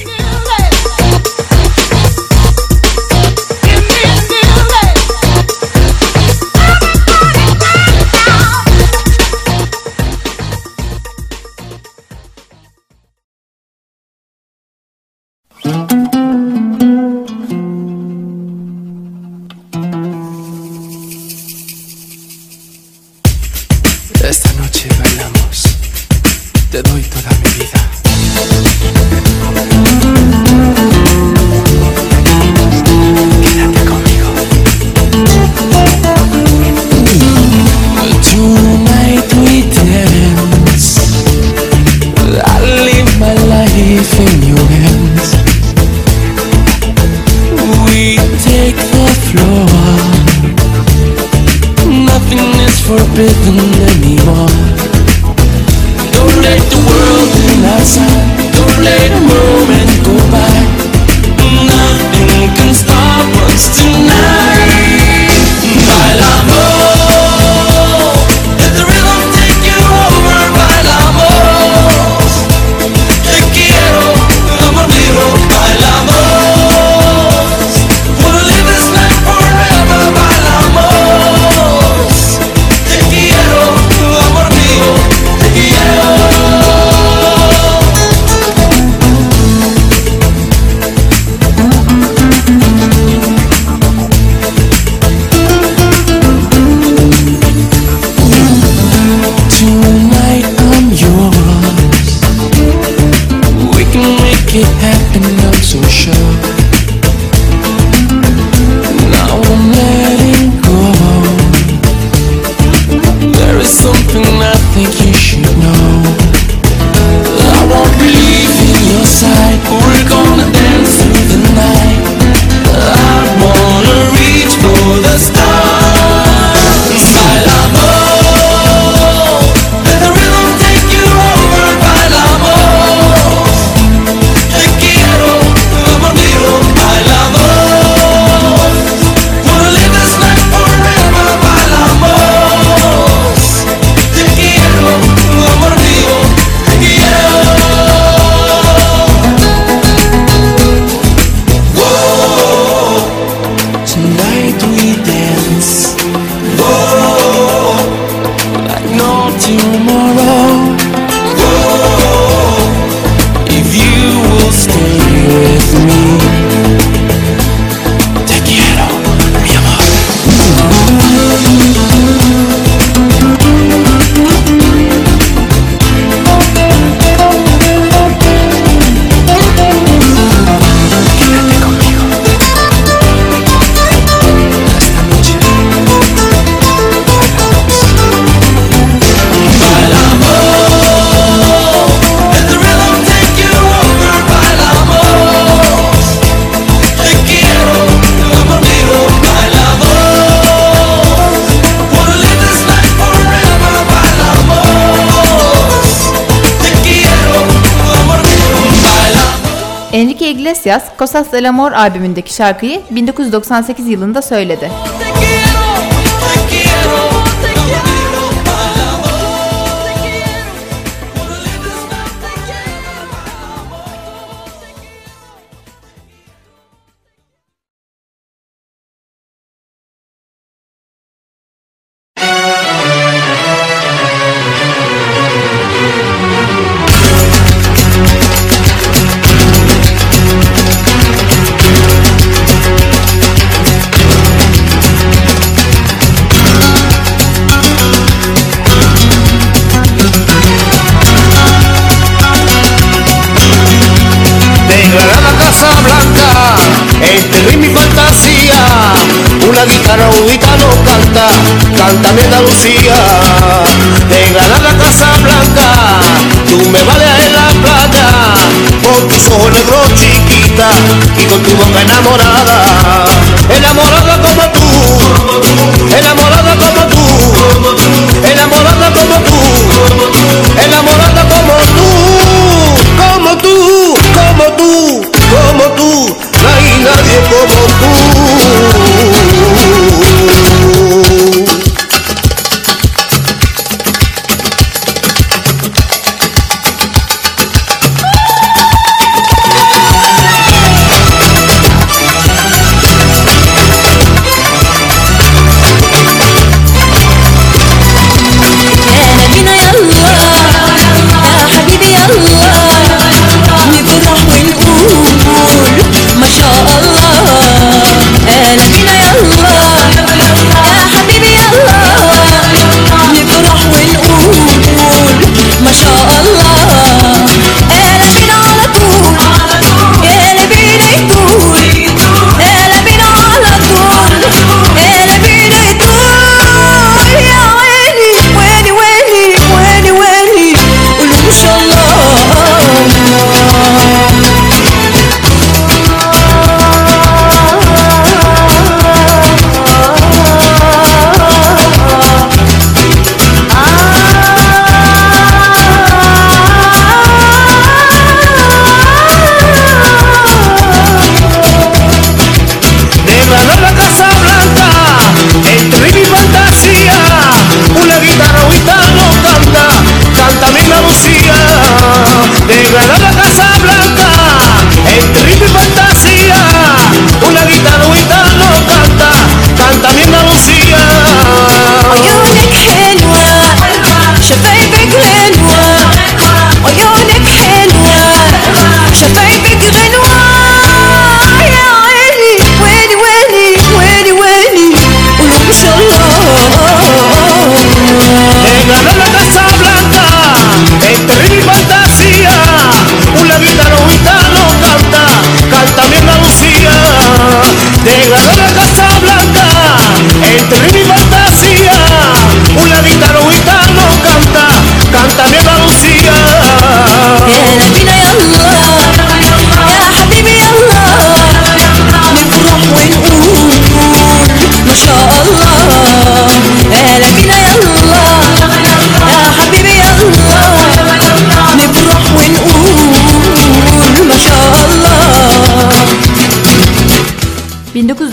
Enrique Iglesias, Cosas del Amor albümündeki şarkıyı 1998 yılında söyledi. Te quiero, te quiero.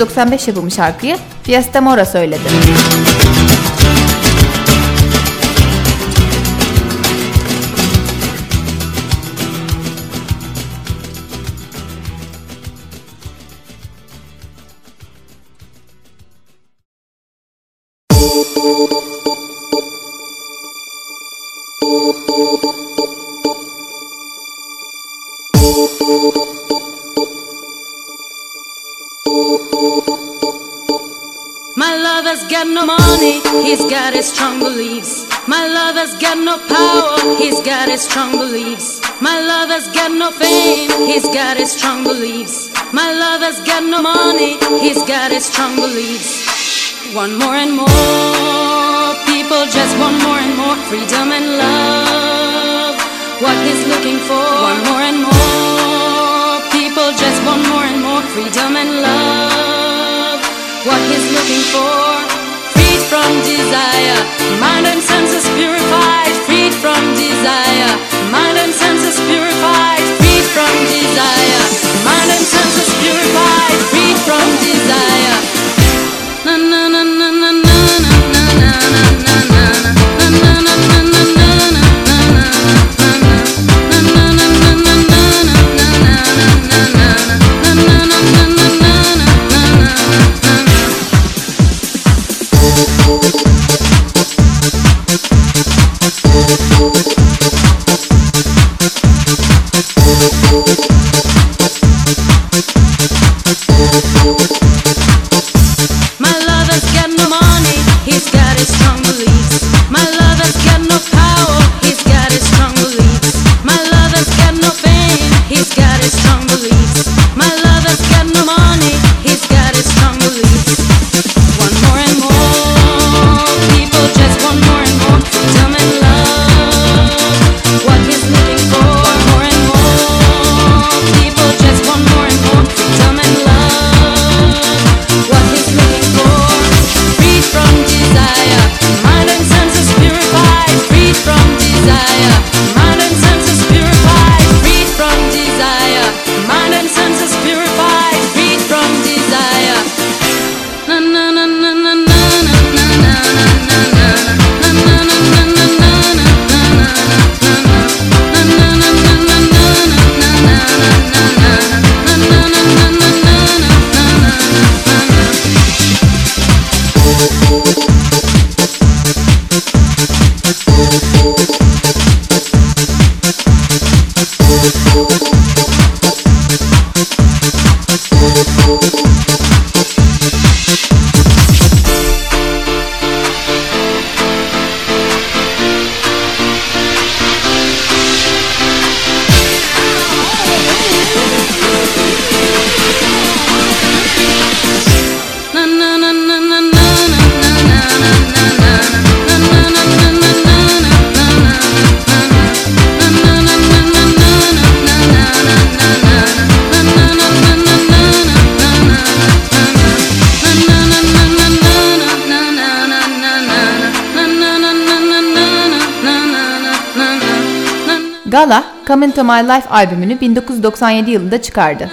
1995 yapımı şarkıyı Fiesta Mora söyledi. he's got his strong beliefs. My lover's got no money, he's got his strong beliefs. One more and more people just want more and more freedom and love. What he's looking for. One more and more people just want more and more freedom and love. What he's looking for. Freed from desire, mind and senses purified. Freed from desire, mind and senses purified desire. Mind and senses purified, free from desire. Gala, Come Into My Life albümünü 1997 yılında çıkardı.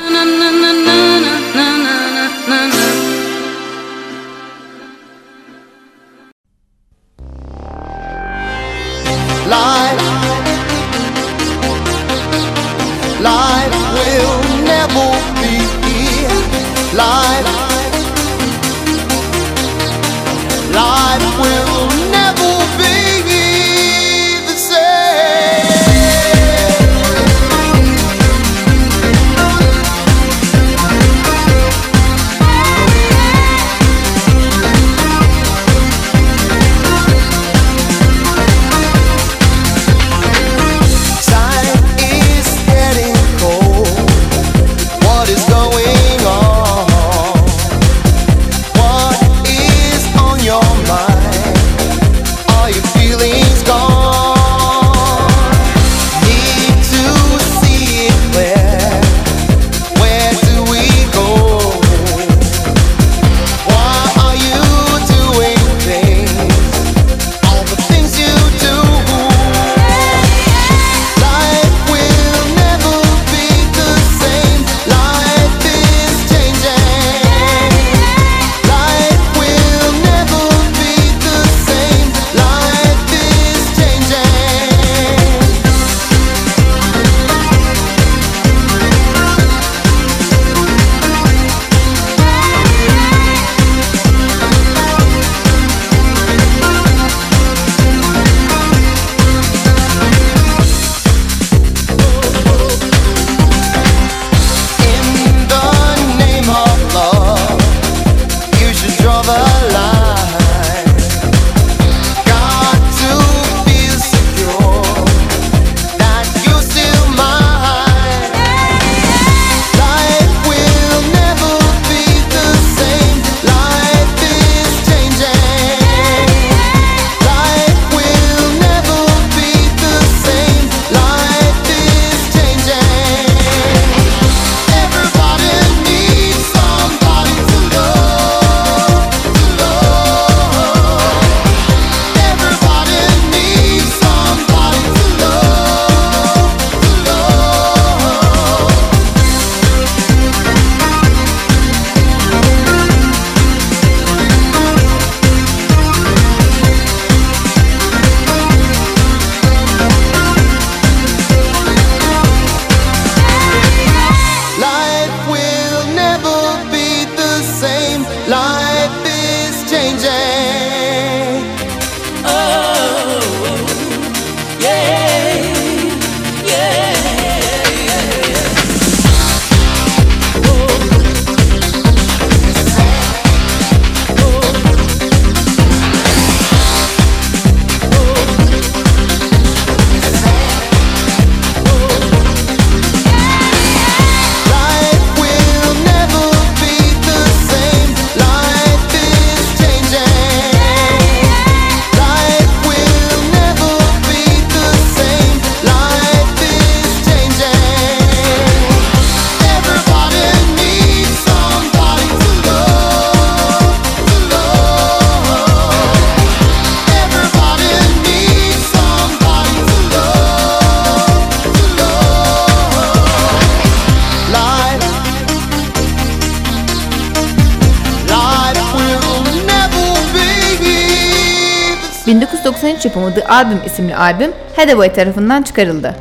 1993 yapımı The Album isimli albüm Hathaway tarafından çıkarıldı.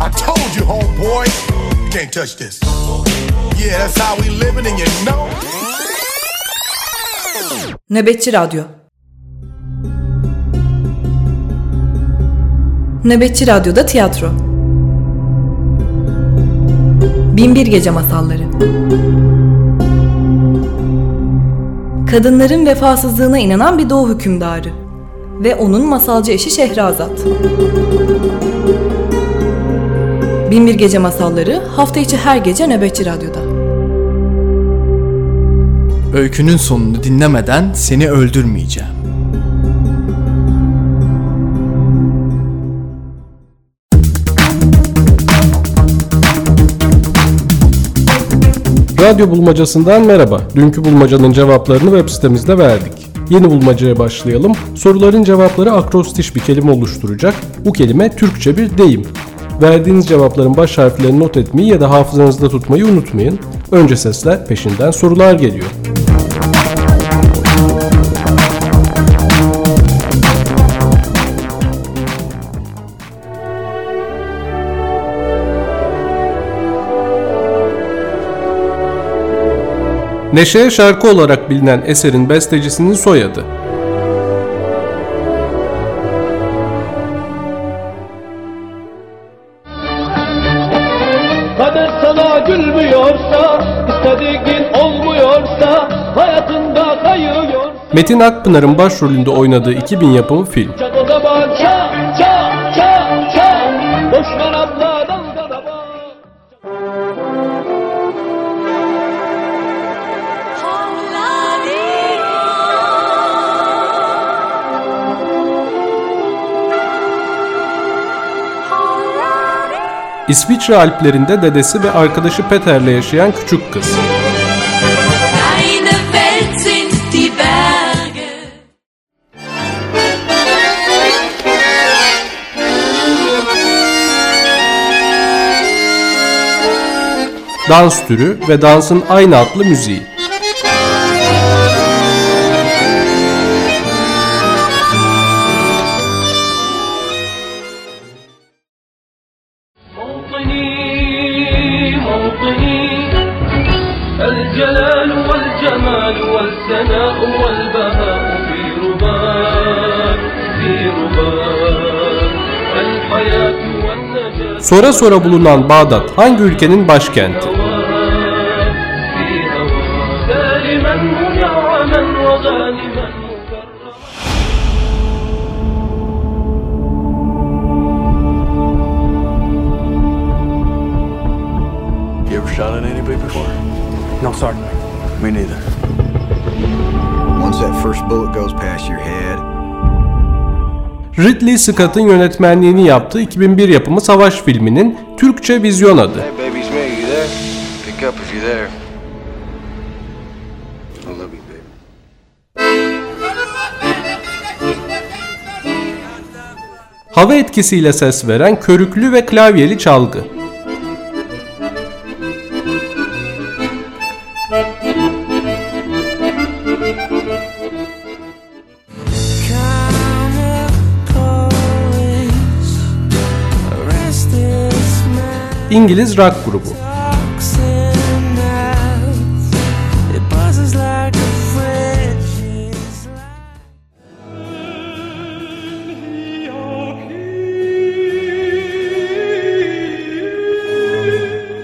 I told you, homeboy, you can't touch this. Yeah, that's how we living, and you know. Nöbetçi Radyo Nöbetçi Radyo'da tiyatro Binbir Gece Masalları Kadınların vefasızlığına inanan bir doğu hükümdarı ve onun masalcı eşi Şehrazat. Binbir Gece Masalları hafta içi her gece Nöbetçi Radyo'da. Öykünün sonunu dinlemeden seni öldürmeyeceğim. Radyo bulmacasından merhaba. Dünkü bulmacanın cevaplarını web sitemizde verdik. Yeni bulmacaya başlayalım. Soruların cevapları akrostiş bir kelime oluşturacak. Bu kelime Türkçe bir deyim. Verdiğiniz cevapların baş harflerini not etmeyi ya da hafızanızda tutmayı unutmayın. Önce sesler, peşinden sorular geliyor. Neşe şarkı olarak bilinen eserin bestecisinin soyadı. Kader sana gülmüyorsa, istediğin olmuyorsa, hayatında kayıyor. Metin Akpınar'ın başrolünde oynadığı 2000 yapımı film. İsviçre Alplerinde dedesi ve arkadaşı Peter'le yaşayan küçük kız. Dans türü ve dansın aynı adlı müziği. Sonra sonra bulunan Bağdat hangi ülkenin başkenti? Scott'ın yönetmenliğini yaptığı 2001 yapımı savaş filminin Türkçe vizyon adı. Hava etkisiyle ses veren körüklü ve klavyeli çalgı. İngiliz rock grubu.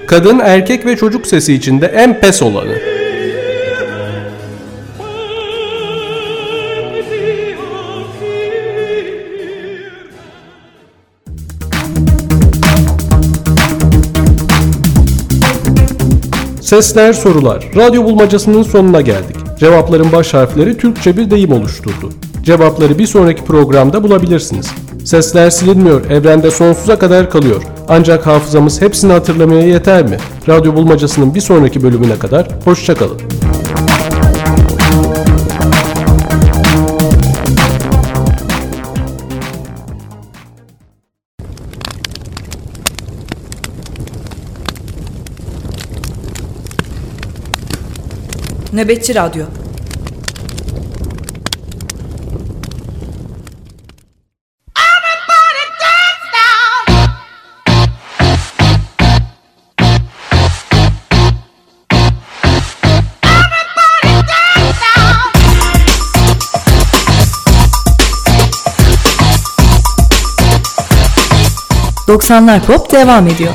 Kadın, erkek ve çocuk sesi içinde en pes olanı. Sesler sorular. Radyo bulmacasının sonuna geldik. Cevapların baş harfleri Türkçe bir deyim oluşturdu. Cevapları bir sonraki programda bulabilirsiniz. Sesler silinmiyor, evrende sonsuza kadar kalıyor. Ancak hafızamız hepsini hatırlamaya yeter mi? Radyo bulmacasının bir sonraki bölümüne kadar hoşçakalın. Nöbetçi Radyo. Doksanlar Pop devam ediyor.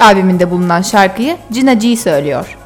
albümünde bulunan şarkıyı Gina G söylüyor.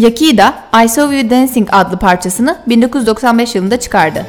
Yakida I Saw You Dancing adlı parçasını 1995 yılında çıkardı.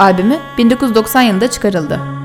albümü 1990 yılında çıkarıldı.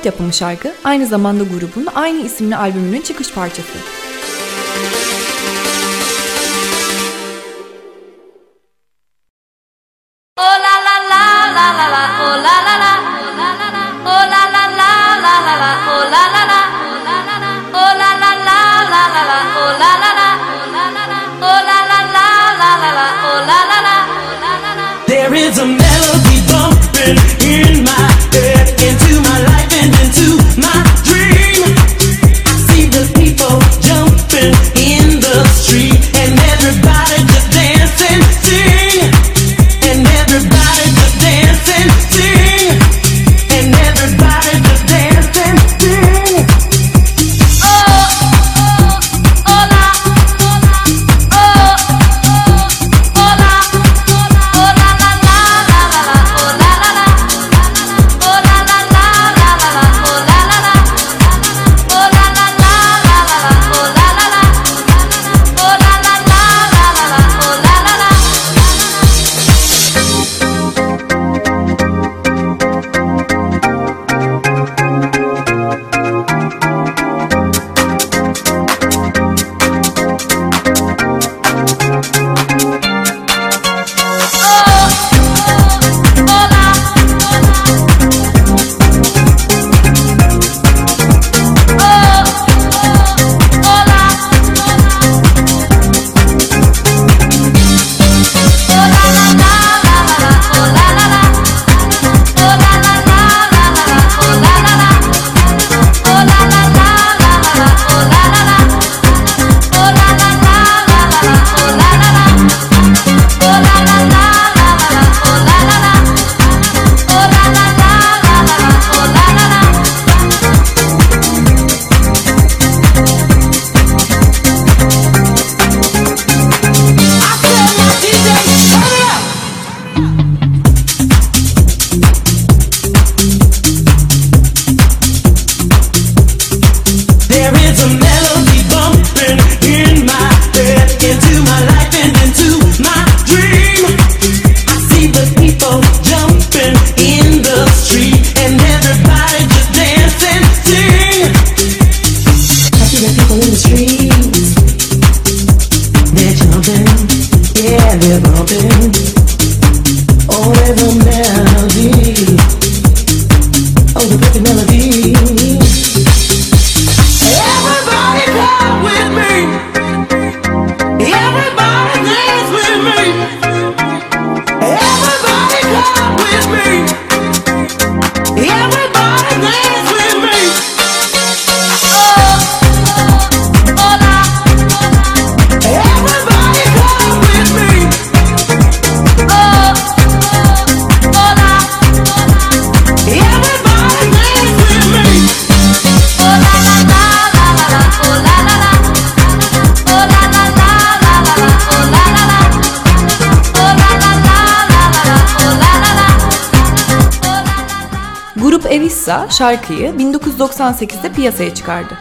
2004 yapımı şarkı aynı zamanda grubun aynı isimli albümünün çıkış parçası. Pizza şarkıyı 1998'de piyasaya çıkardı.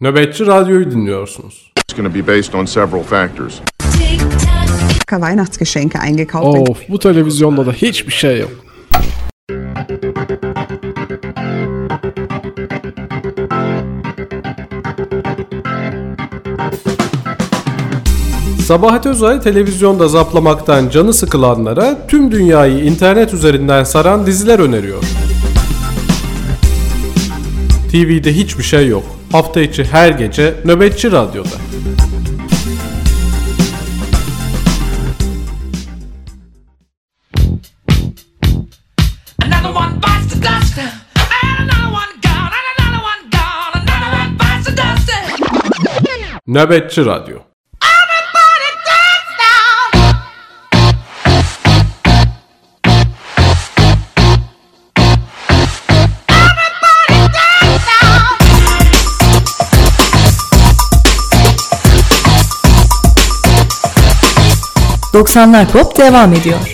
Nöbetçi Radyo'yu dinliyorsunuz. It's going to be based on several factors. Weihnachtsgeschenke eingekauft. Of bu televizyonda da hiçbir şey yok. Sabahat Özay televizyonda zaplamaktan canı sıkılanlara tüm dünyayı internet üzerinden saran diziler öneriyor. TV'de hiçbir şey yok. Hafta içi her gece nöbetçi radyoda. Nöbetçi Radyo ...90'lar Pop devam ediyor.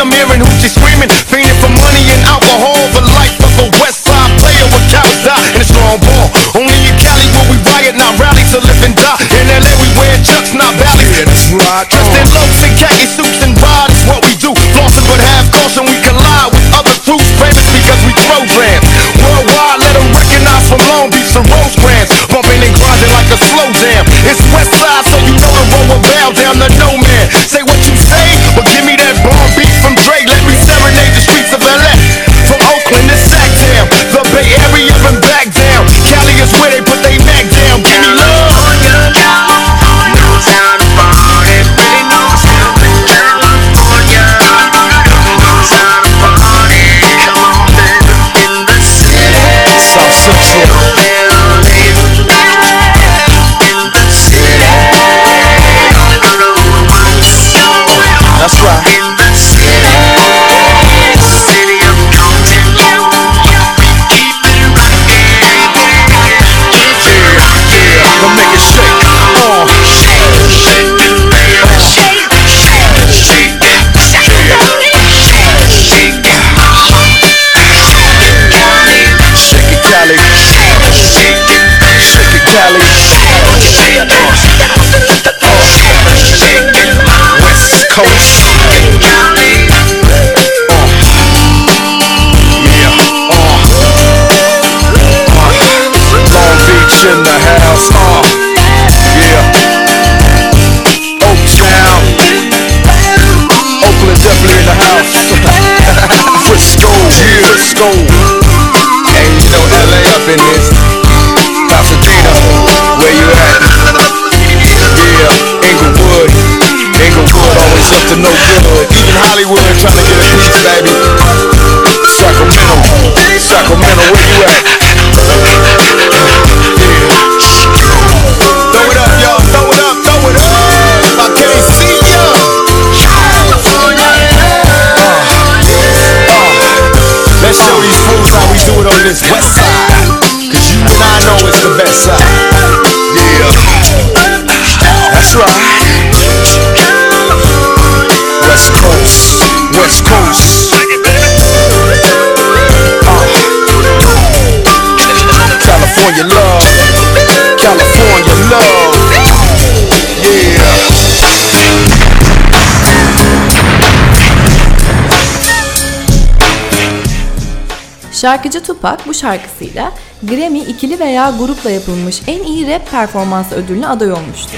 I'm hearing hoochie screaming, fiending for money and alcohol. The life of a West Side player with cows die in a strong ball. Only in Cali will we riot, not rally to live and die. In LA we wear chucks, not valleys. Yeah, that's right. Dressed in loafs and khaki Şarkıcı Tupac bu şarkısıyla Grammy ikili veya grupla yapılmış en iyi rap performansı ödülüne aday olmuştu.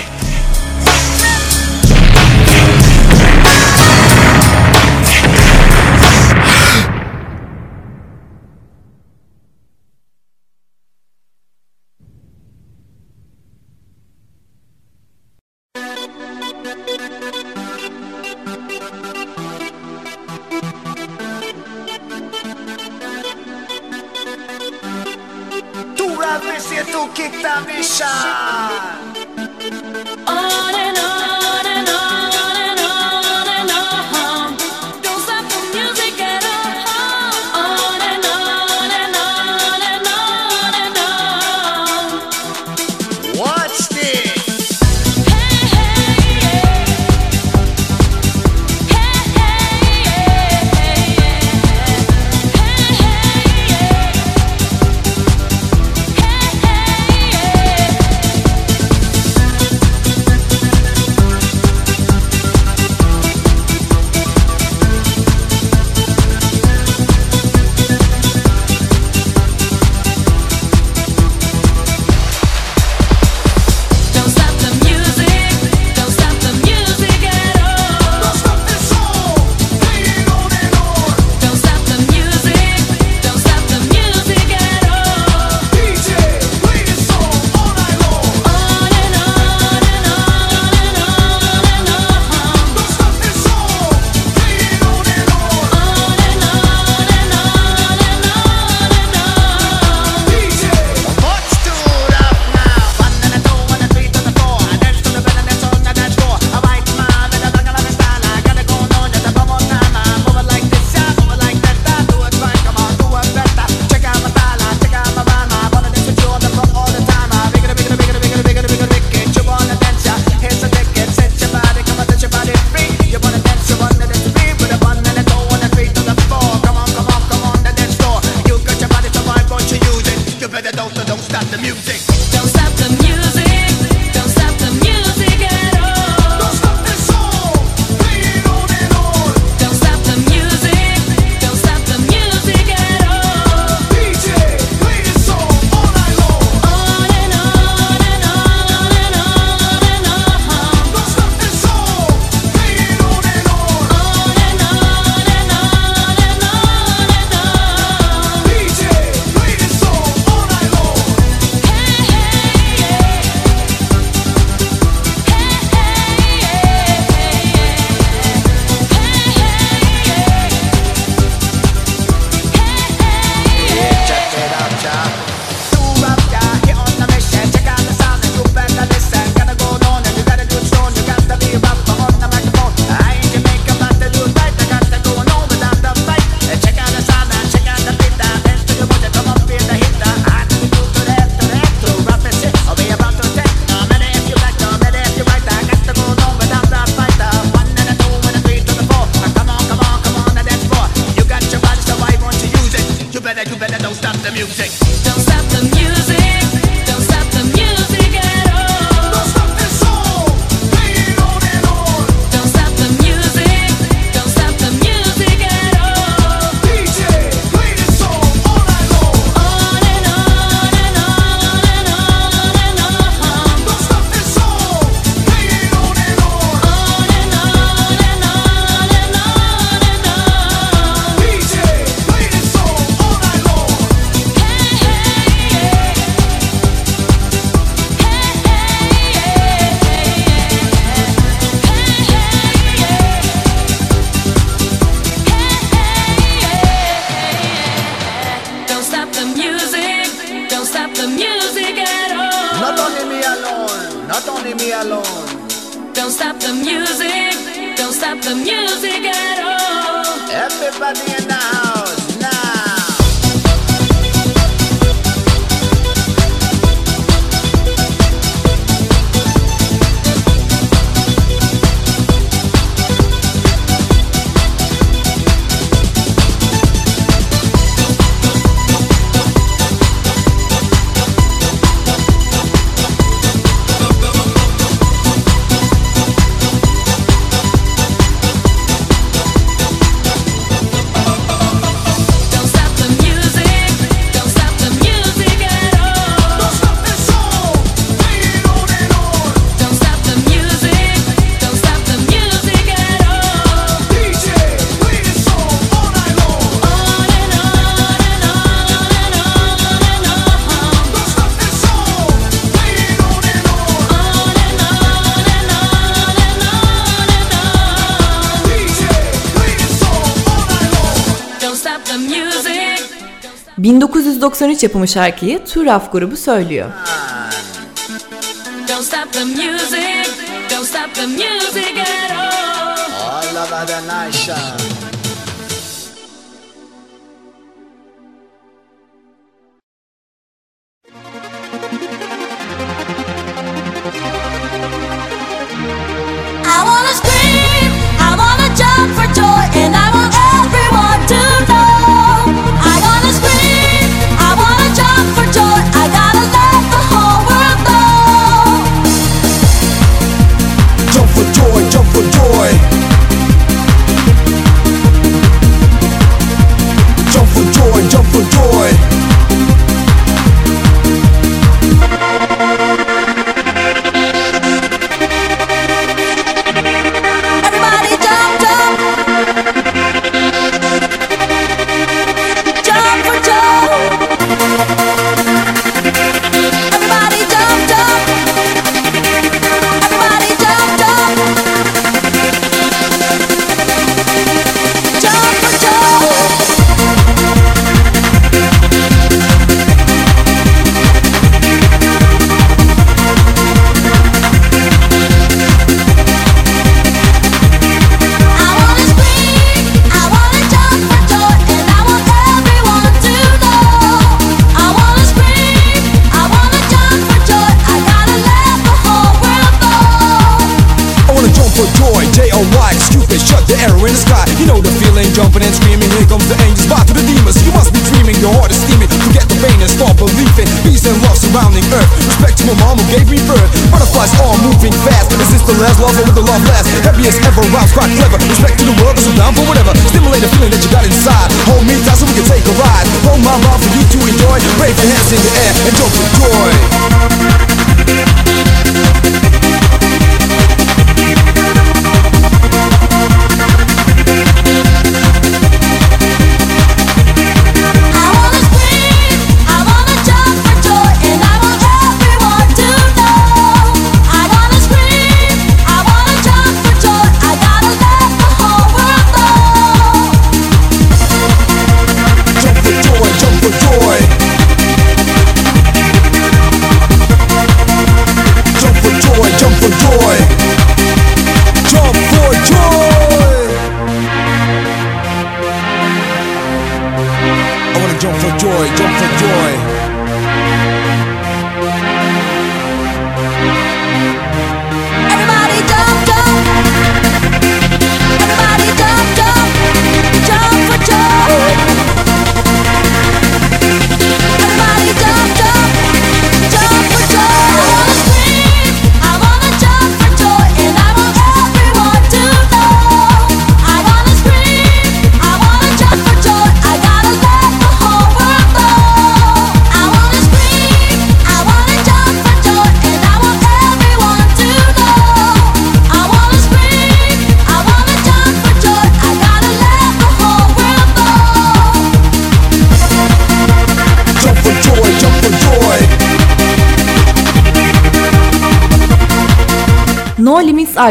Yapımı şarkıyı Turaf grubu söylüyor. Don't stop the music, don't stop the music at all. All of the.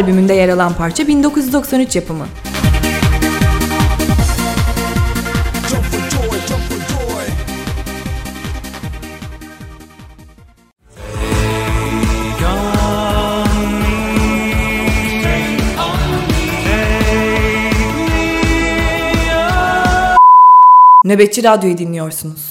albümünde yer alan parça 1993 yapımı. Nöbetçi Radyo'yu dinliyorsunuz.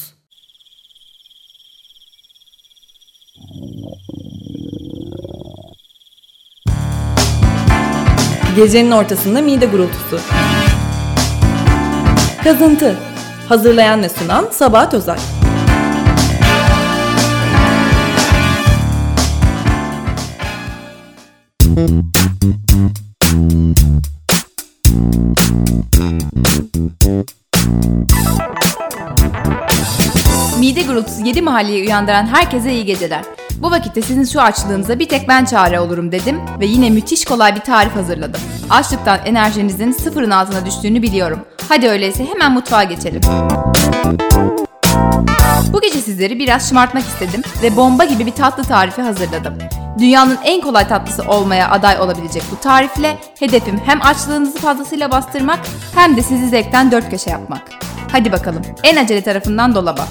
Gecenin ortasında mide gurultusu. Kazıntı. Hazırlayan ve sunan Sabahat Özay. Mide gurultusu 7 mahalleyi uyandıran herkese iyi geceler. Bu vakitte sizin şu açlığınıza bir tek ben çare olurum dedim ve yine müthiş kolay bir tarif hazırladım. Açlıktan enerjinizin sıfırın altına düştüğünü biliyorum. Hadi öyleyse hemen mutfağa geçelim. Bu gece sizleri biraz şımartmak istedim ve bomba gibi bir tatlı tarifi hazırladım. Dünyanın en kolay tatlısı olmaya aday olabilecek bu tarifle hedefim hem açlığınızı fazlasıyla bastırmak hem de sizi zevkten dört köşe yapmak. Hadi bakalım en acele tarafından dolaba.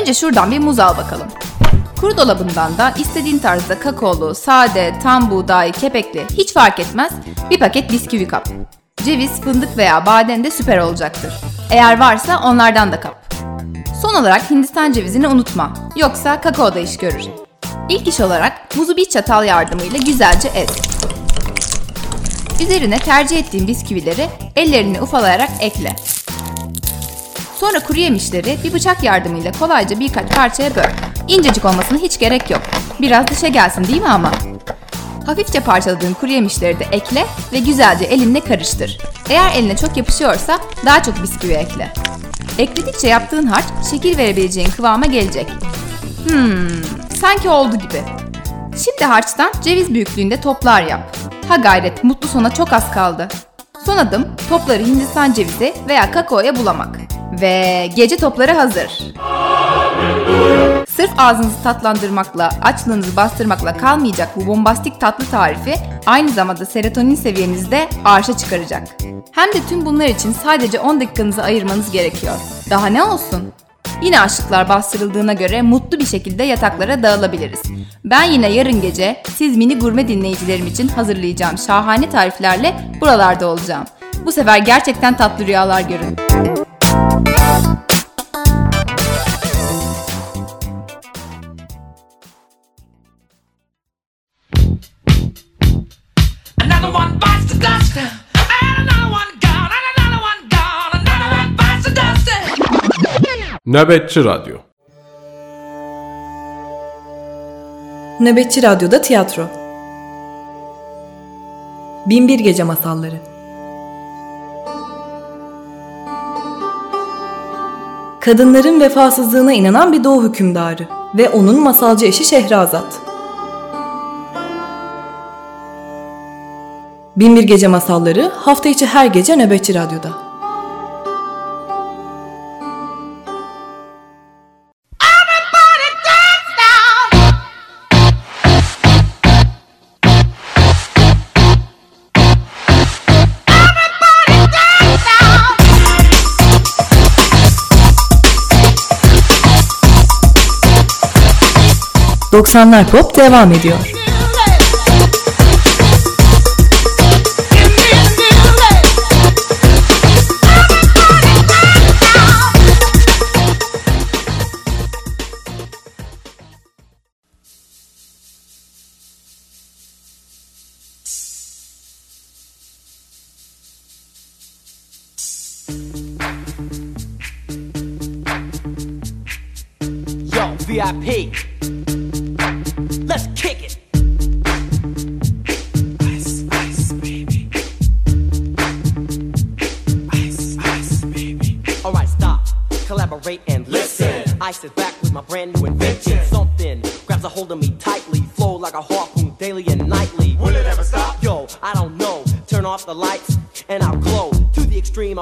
Önce şuradan bir muz al bakalım. Kuru dolabından da istediğin tarzda kakaolu, sade, tam buğday, kepekli hiç fark etmez bir paket bisküvi kap. Ceviz, fındık veya badem de süper olacaktır. Eğer varsa onlardan da kap. Son olarak Hindistan cevizini unutma. Yoksa kakao da iş görür. İlk iş olarak muzu bir çatal yardımıyla güzelce ez. Üzerine tercih ettiğin bisküvileri ellerini ufalayarak ekle. Sonra kuru yemişleri bir bıçak yardımıyla kolayca birkaç parçaya böl. İncecik olmasına hiç gerek yok. Biraz dışa gelsin değil mi ama? Hafifçe parçaladığın kuru yemişleri de ekle ve güzelce elinle karıştır. Eğer eline çok yapışıyorsa daha çok bisküvi ekle. Ekledikçe yaptığın harç şekil verebileceğin kıvama gelecek. Hmm, sanki oldu gibi. Şimdi harçtan ceviz büyüklüğünde toplar yap. Ha gayret, mutlu sona çok az kaldı. Son adım topları Hindistan cevizi veya kakaoya bulamak. Ve gece topları hazır. Sırf ağzınızı tatlandırmakla, açlığınızı bastırmakla kalmayacak bu bombastik tatlı tarifi aynı zamanda serotonin seviyenizi de arşa çıkaracak. Hem de tüm bunlar için sadece 10 dakikanızı ayırmanız gerekiyor. Daha ne olsun? Yine aşıklar bastırıldığına göre mutlu bir şekilde yataklara dağılabiliriz. Ben yine yarın gece siz mini gurme dinleyicilerim için hazırlayacağım şahane tariflerle buralarda olacağım. Bu sefer gerçekten tatlı rüyalar görün. Nöbetçi Radyo Nöbetçi Radyo'da tiyatro. Binbir Gece Masalları. Kadınların vefasızlığına inanan bir doğu hükümdarı ve onun masalcı eşi Şehrazat. Binbir Gece Masalları hafta içi her gece Nöbetçi Radyo'da. ...90'lar Pop devam ediyor.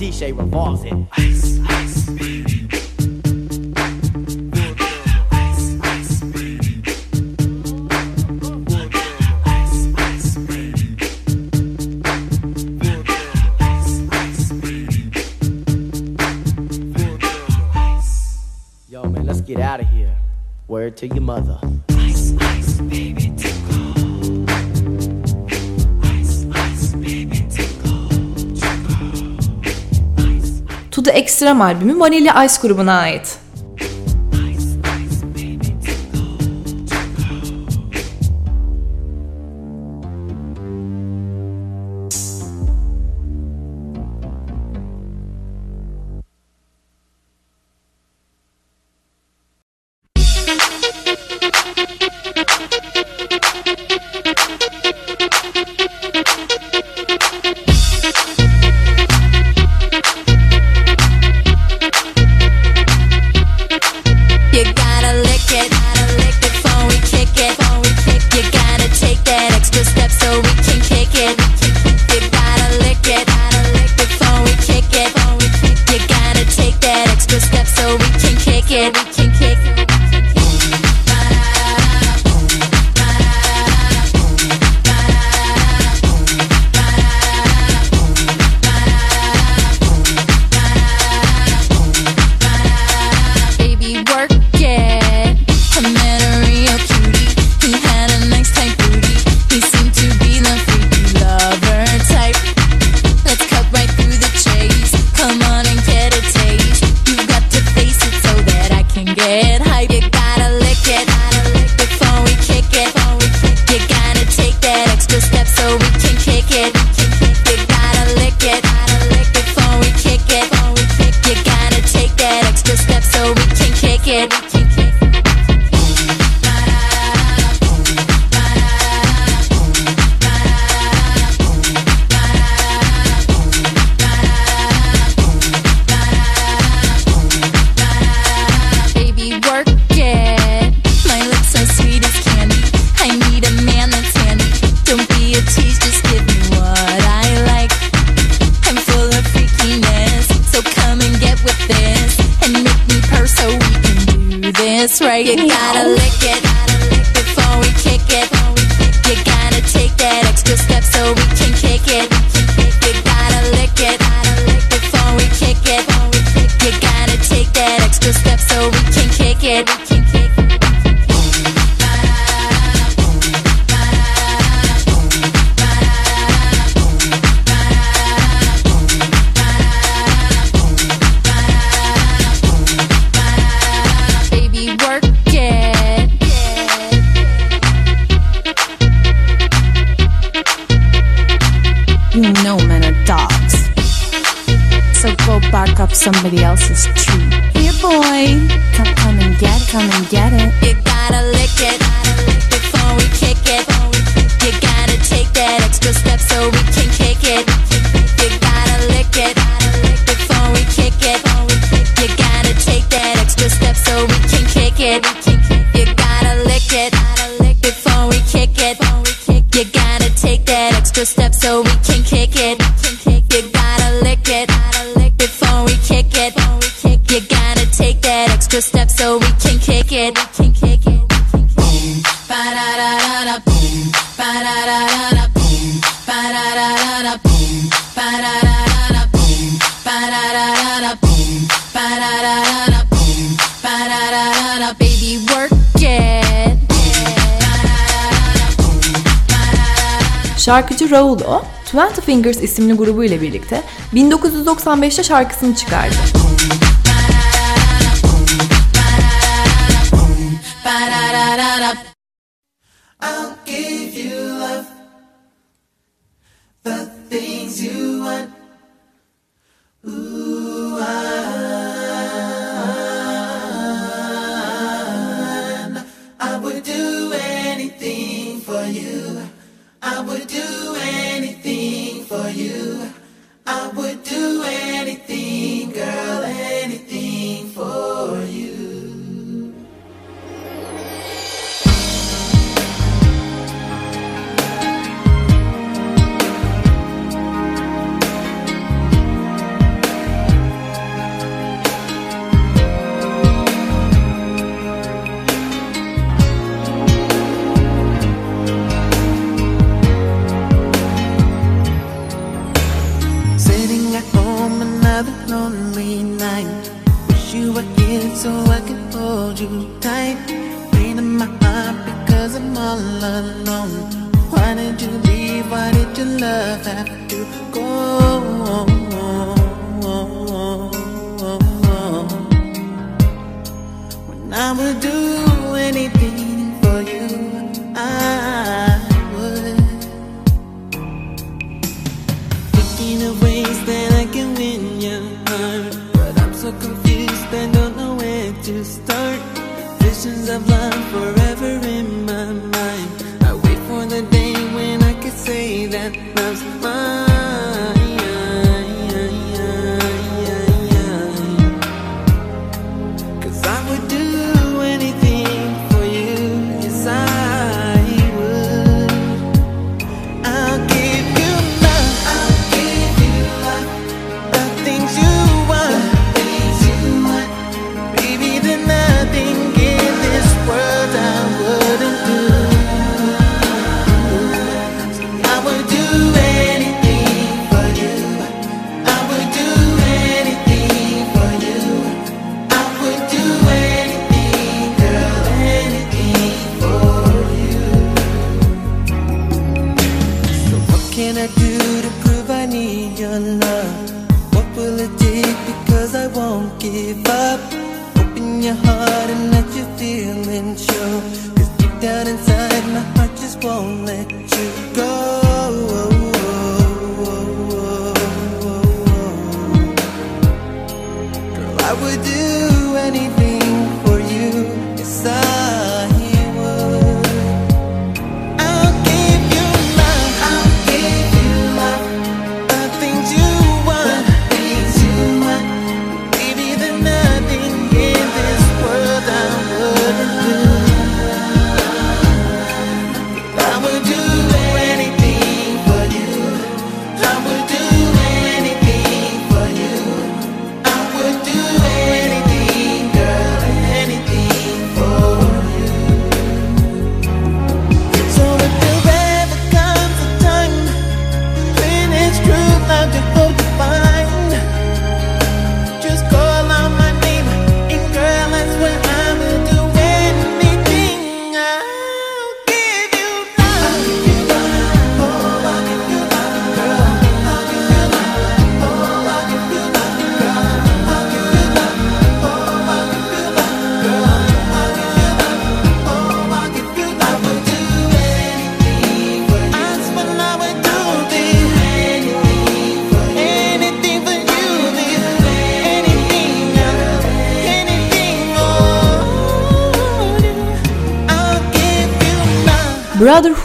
DJ revolves it. Dram albümü Vanilla Ice grubuna ait. now, baby, work it. Şarkıcı Raulo, Twenty Fingers isimli grubu ile birlikte 1995'te şarkısını çıkardı. I'll give you love, the things you I would do anything for you. I would do anything. hold you tight pain in my heart because I'm all alone Why did you leave? Why did your love have to go? When I would do anything lessons I've learned.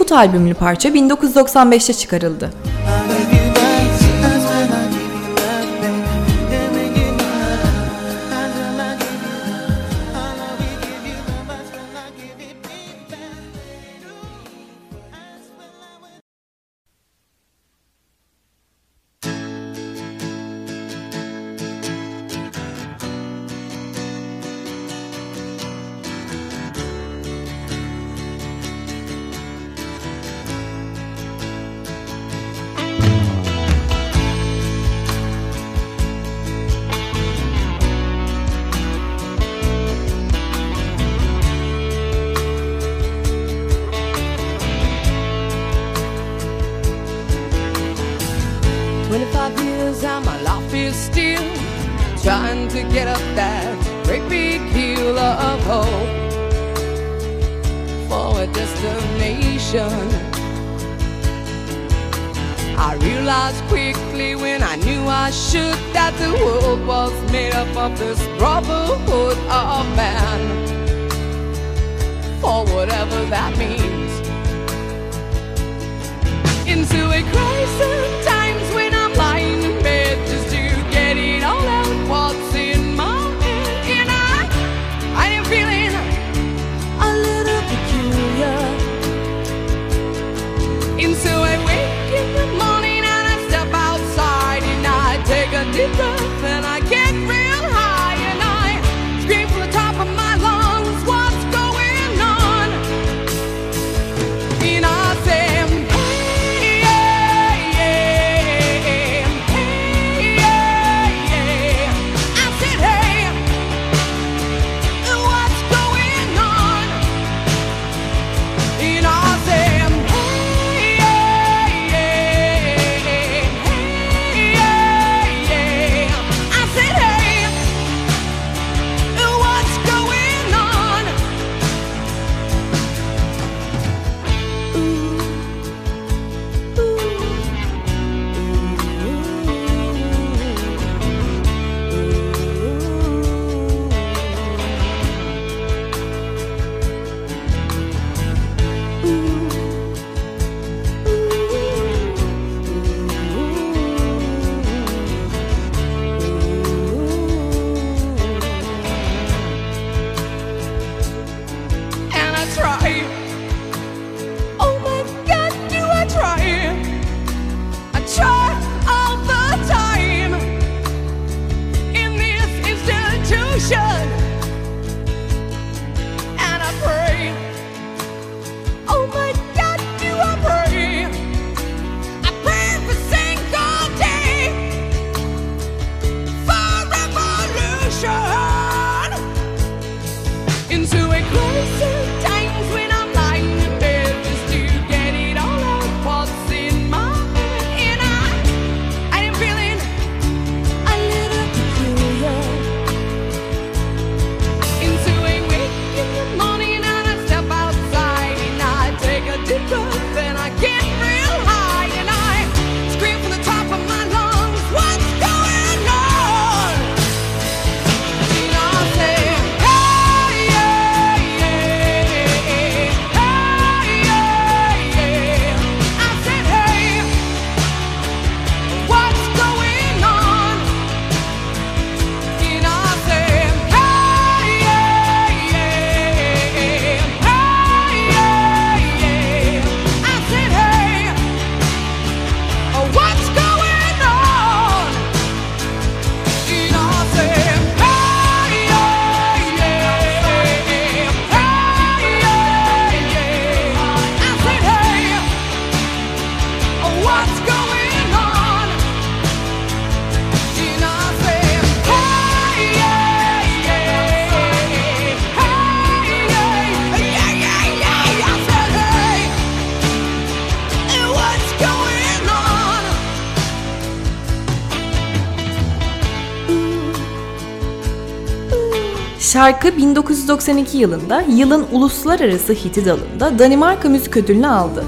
debut albümlü parça 1995'te çıkarıldı. Şarkı 1992 yılında yılın uluslararası hiti dalında Danimarka Müzik Ödülünü aldı.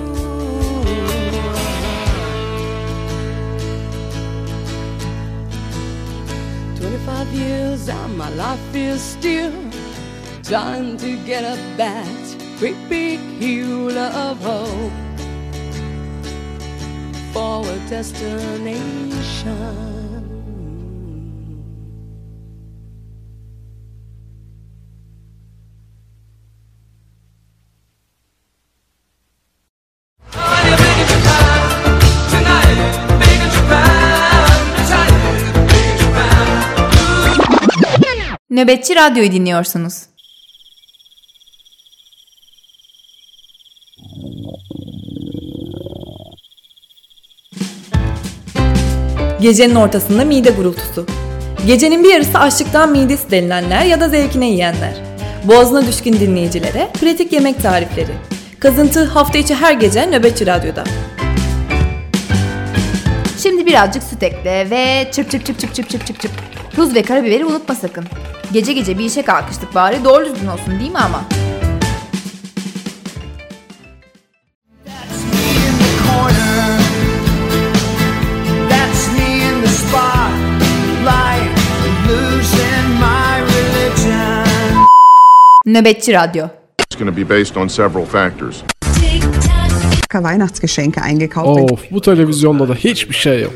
years to get Nöbetçi Radyo'yu dinliyorsunuz. Gecenin ortasında mide gurultusu. Gecenin bir yarısı açlıktan midesi delinenler ya da zevkine yiyenler. Boğazına düşkün dinleyicilere pratik yemek tarifleri. Kazıntı hafta içi her gece Nöbetçi Radyo'da. Şimdi birazcık süt ekle ve çırp çırp çırp çırp çırp çırp çırp. Tuz ve karabiberi unutma sakın. Gece gece bir işe kalkıştık bari doğru düzgün olsun değil mi ama? Nöbetçi Radyo. Weihnachtsgeschenke eingekauft. Of bu televizyonda da hiçbir şey yok.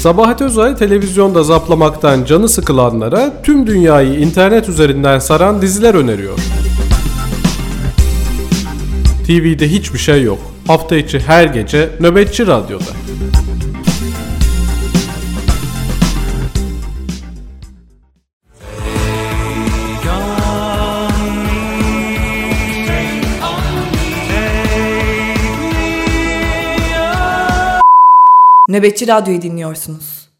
Sabahat Özay televizyonda zaplamaktan canı sıkılanlara tüm dünyayı internet üzerinden saran diziler öneriyor. TV'de hiçbir şey yok. Hafta içi her gece Nöbetçi Radyo'da. Nöbetçi Radyo'yu dinliyorsunuz.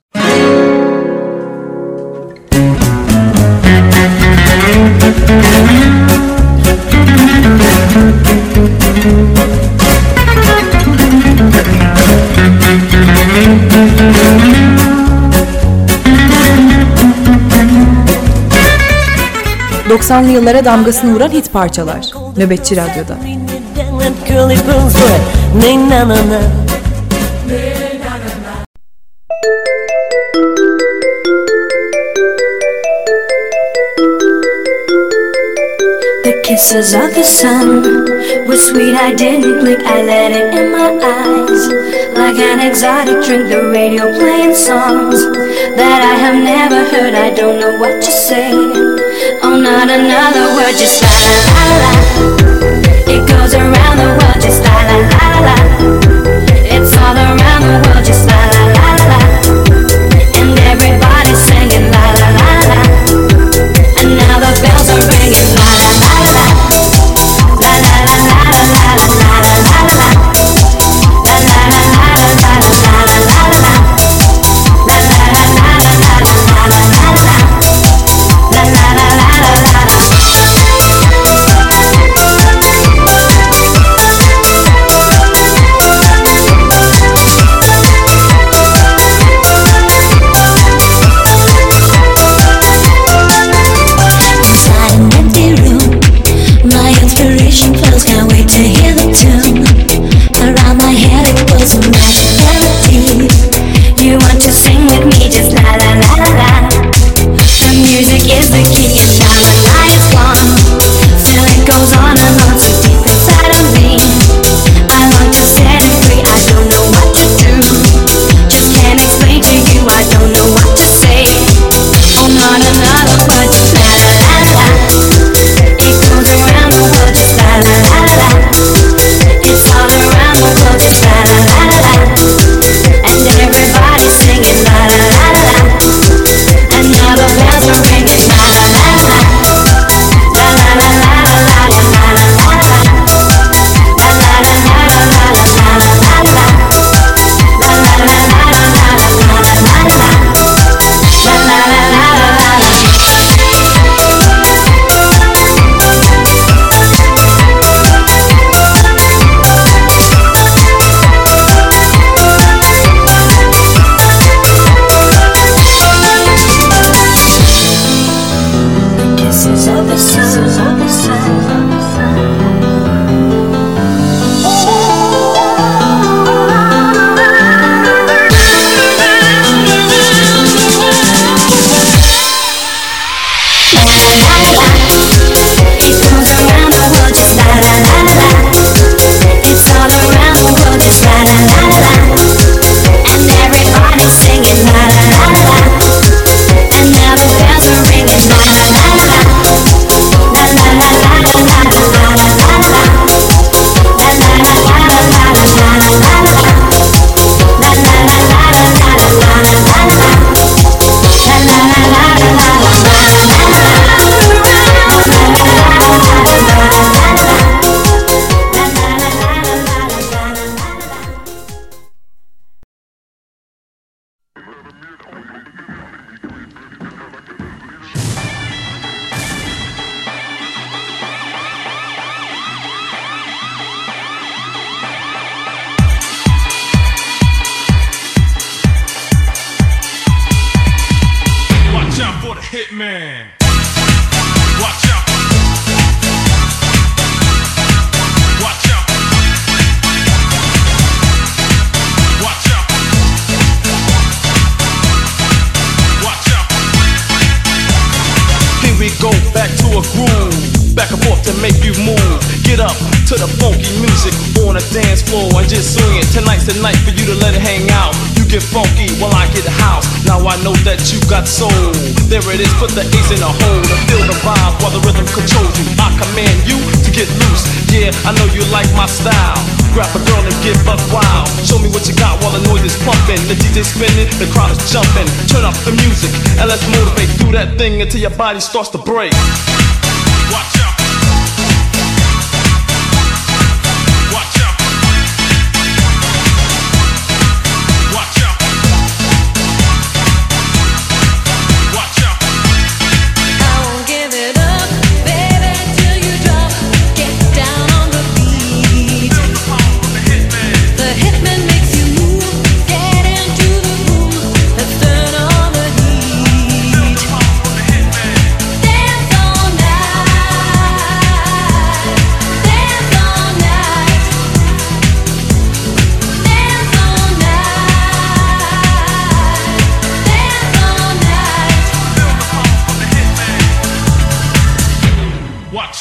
...90'lı yıllara damgasını vuran hit parçalar. Nöbetçi Radyo'da. Kisses of the sun were sweet. I didn't blink. I let it in my eyes like an exotic drink. The radio playing songs that I have never heard. I don't know what to say. Oh, not another word. Just la la la la. It goes around the world. Just la la la la. Body starts to break.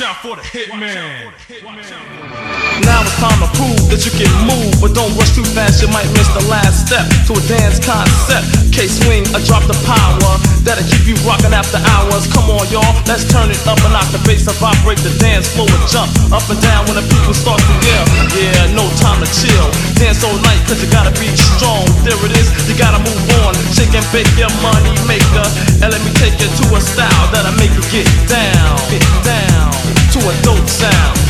Out for the hitman. Now it's time to prove that you can move, but don't rush too fast, you might miss the last step to a dance concept. K swing, I drop the power that'll keep you rocking after hours. Come on, y'all, let's turn it up and knock the bass up, vibrate the dance floor and jump up and down when the people start to yell. Yeah, no time to chill. Dance all night, cause you gotta be strong. There it is, you gotta move on. Shake and bake your money maker. And let me take you to a style that'll make you get down, get down to a dope sound.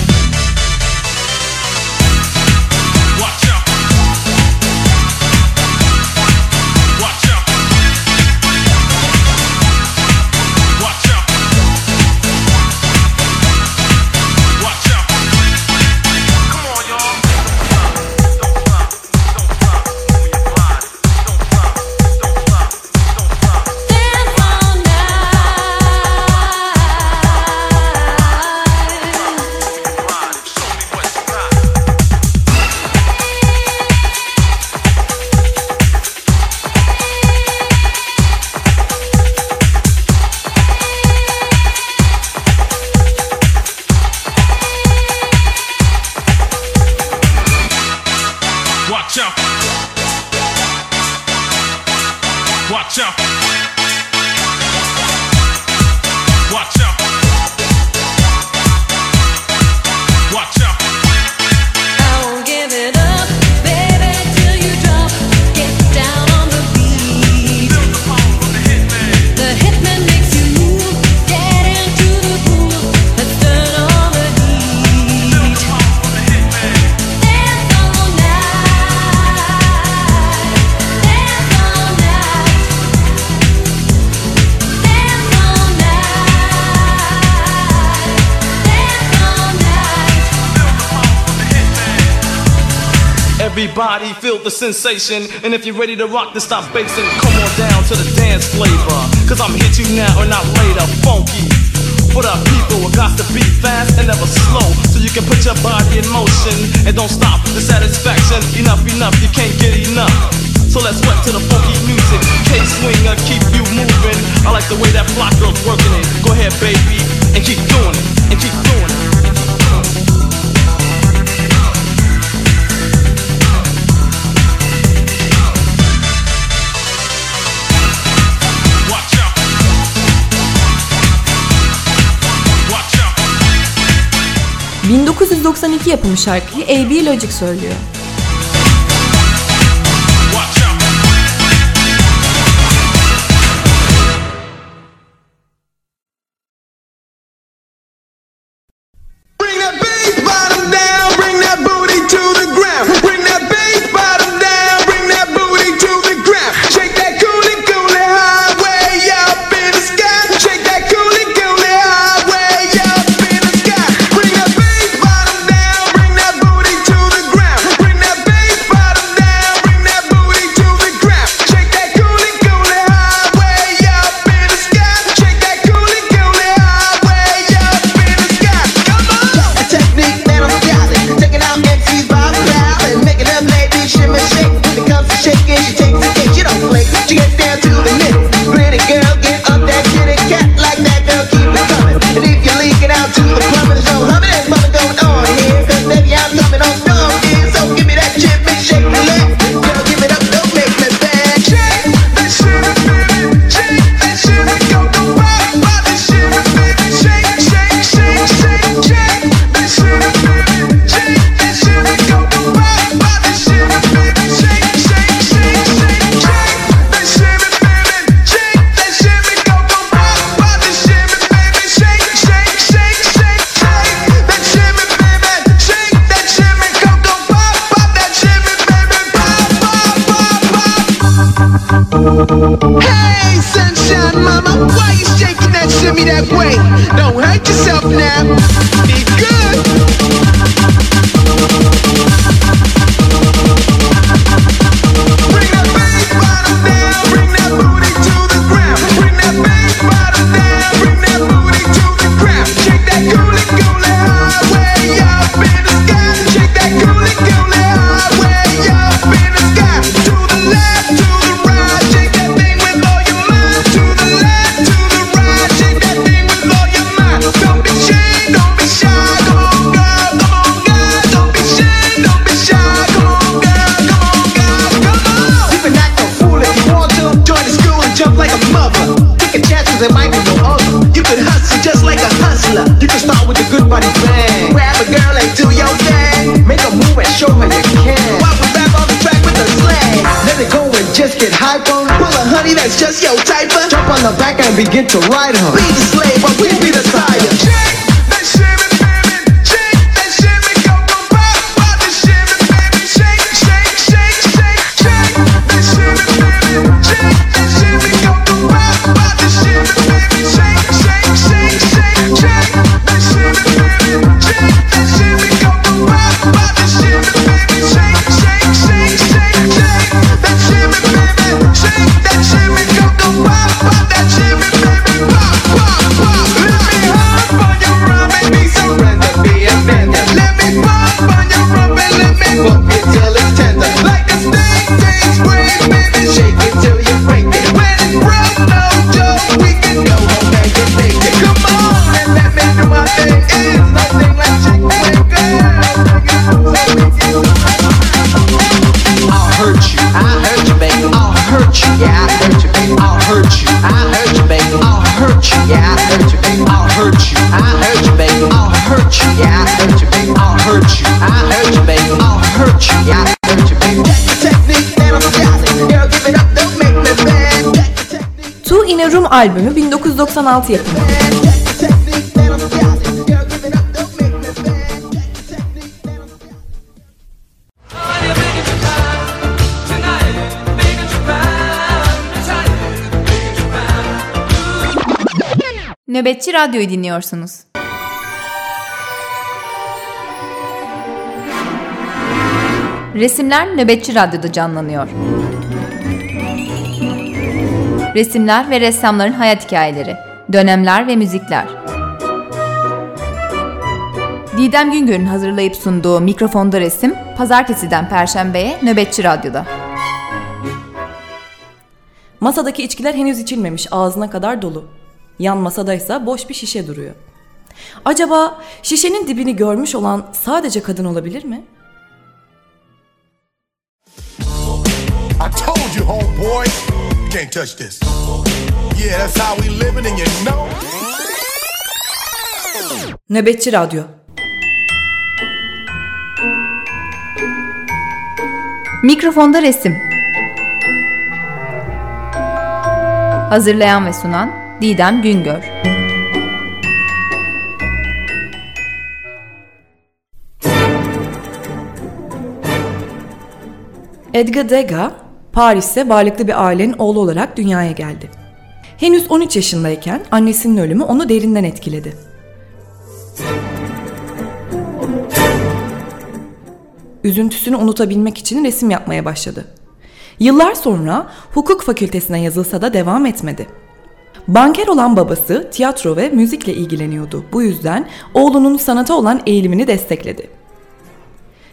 Sensation. And if you're ready to rock, then stop basing. Come on down to the dance flavor. Cause I'm hit you now or not later. Funky. For the people, it got to be fast and never slow. So you can put your body in motion and don't stop the satisfaction. Enough, enough, you can't get enough. So let's sweat to the funky music. K swinger, keep you moving. I like the way that block girl's working it. Go ahead, baby, and keep doing it, and keep doing it. 1992 yapımı şarkıyı A.B. Logic söylüyor. Back and begin to albümü 1996 yapımı. Nöbetçi Radyo'yu dinliyorsunuz. Resimler Nöbetçi Radyo'da canlanıyor. Resimler ve ressamların hayat hikayeleri, dönemler ve müzikler. Didem Güngör'ün hazırlayıp sunduğu Mikrofonda Resim, Pazartesiden Perşembe'ye Nöbetçi Radyo'da. Masadaki içkiler henüz içilmemiş, ağzına kadar dolu. Yan masadaysa boş bir şişe duruyor. Acaba şişenin dibini görmüş olan sadece kadın olabilir mi? I told you, homeboy, can't touch this. Yeah, that's how we living, and you know. Nöbetçi Radyo Mikrofonda Resim Hazırlayan ve sunan Didem Güngör Edgar Degas, Paris'te varlıklı bir ailenin oğlu olarak dünyaya geldi. Henüz 13 yaşındayken annesinin ölümü onu derinden etkiledi. Üzüntüsünü unutabilmek için resim yapmaya başladı. Yıllar sonra hukuk fakültesine yazılsa da devam etmedi. Banker olan babası tiyatro ve müzikle ilgileniyordu. Bu yüzden oğlunun sanata olan eğilimini destekledi.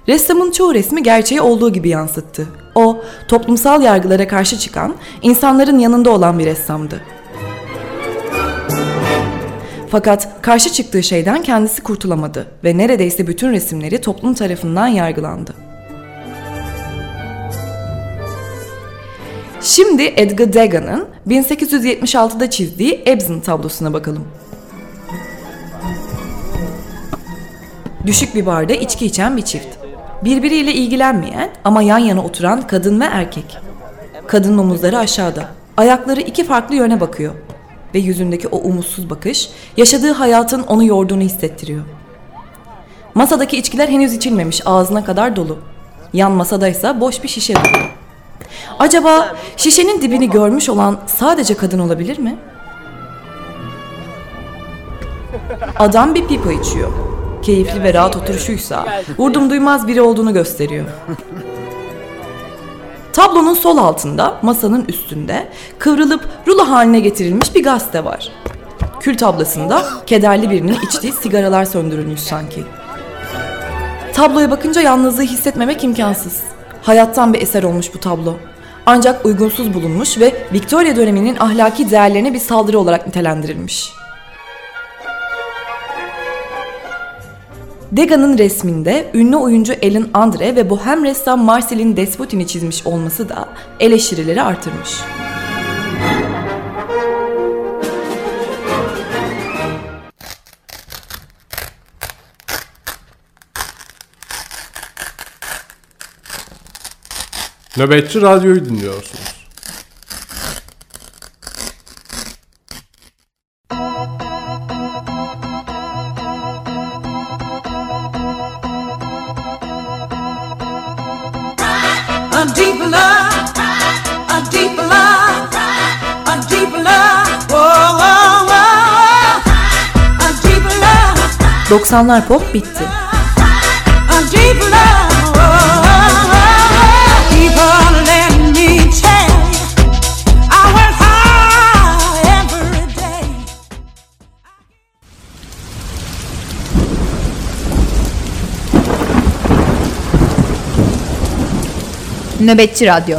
Ressamın çoğu resmi gerçeği olduğu gibi yansıttı. O, toplumsal yargılara karşı çıkan, insanların yanında olan bir ressamdı. Fakat karşı çıktığı şeyden kendisi kurtulamadı ve neredeyse bütün resimleri toplum tarafından yargılandı. Şimdi Edgar Degas'ın 1876'da çizdiği Ibsen tablosuna bakalım. Düşük bir barda içki içen bir çift. Birbiriyle ilgilenmeyen ama yan yana oturan kadın ve erkek. Kadının omuzları aşağıda. Ayakları iki farklı yöne bakıyor. Ve yüzündeki o umutsuz bakış yaşadığı hayatın onu yorduğunu hissettiriyor. Masadaki içkiler henüz içilmemiş ağzına kadar dolu. Yan masadaysa boş bir şişe duruyor. Acaba şişenin dibini görmüş olan sadece kadın olabilir mi? Adam bir pipa içiyor. Keyifli ve rahat oturuşuysa vurdum duymaz biri olduğunu gösteriyor. Tablonun sol altında, masanın üstünde kıvrılıp rulo haline getirilmiş bir gazete var. Kül tablasında kederli birinin içtiği sigaralar söndürülmüş sanki. Tabloya bakınca yalnızlığı hissetmemek imkansız. Hayattan bir eser olmuş bu tablo. Ancak uygunsuz bulunmuş ve Victoria döneminin ahlaki değerlerine bir saldırı olarak nitelendirilmiş. Degas'ın resminde ünlü oyuncu Ellen Andre ve bohem ressam Marcelin Despotin'i çizmiş olması da eleştirileri artırmış. Nöbetçi Radyo'yu dinliyorsunuz. 90'lar pop bitti. Nöbetçi Radyo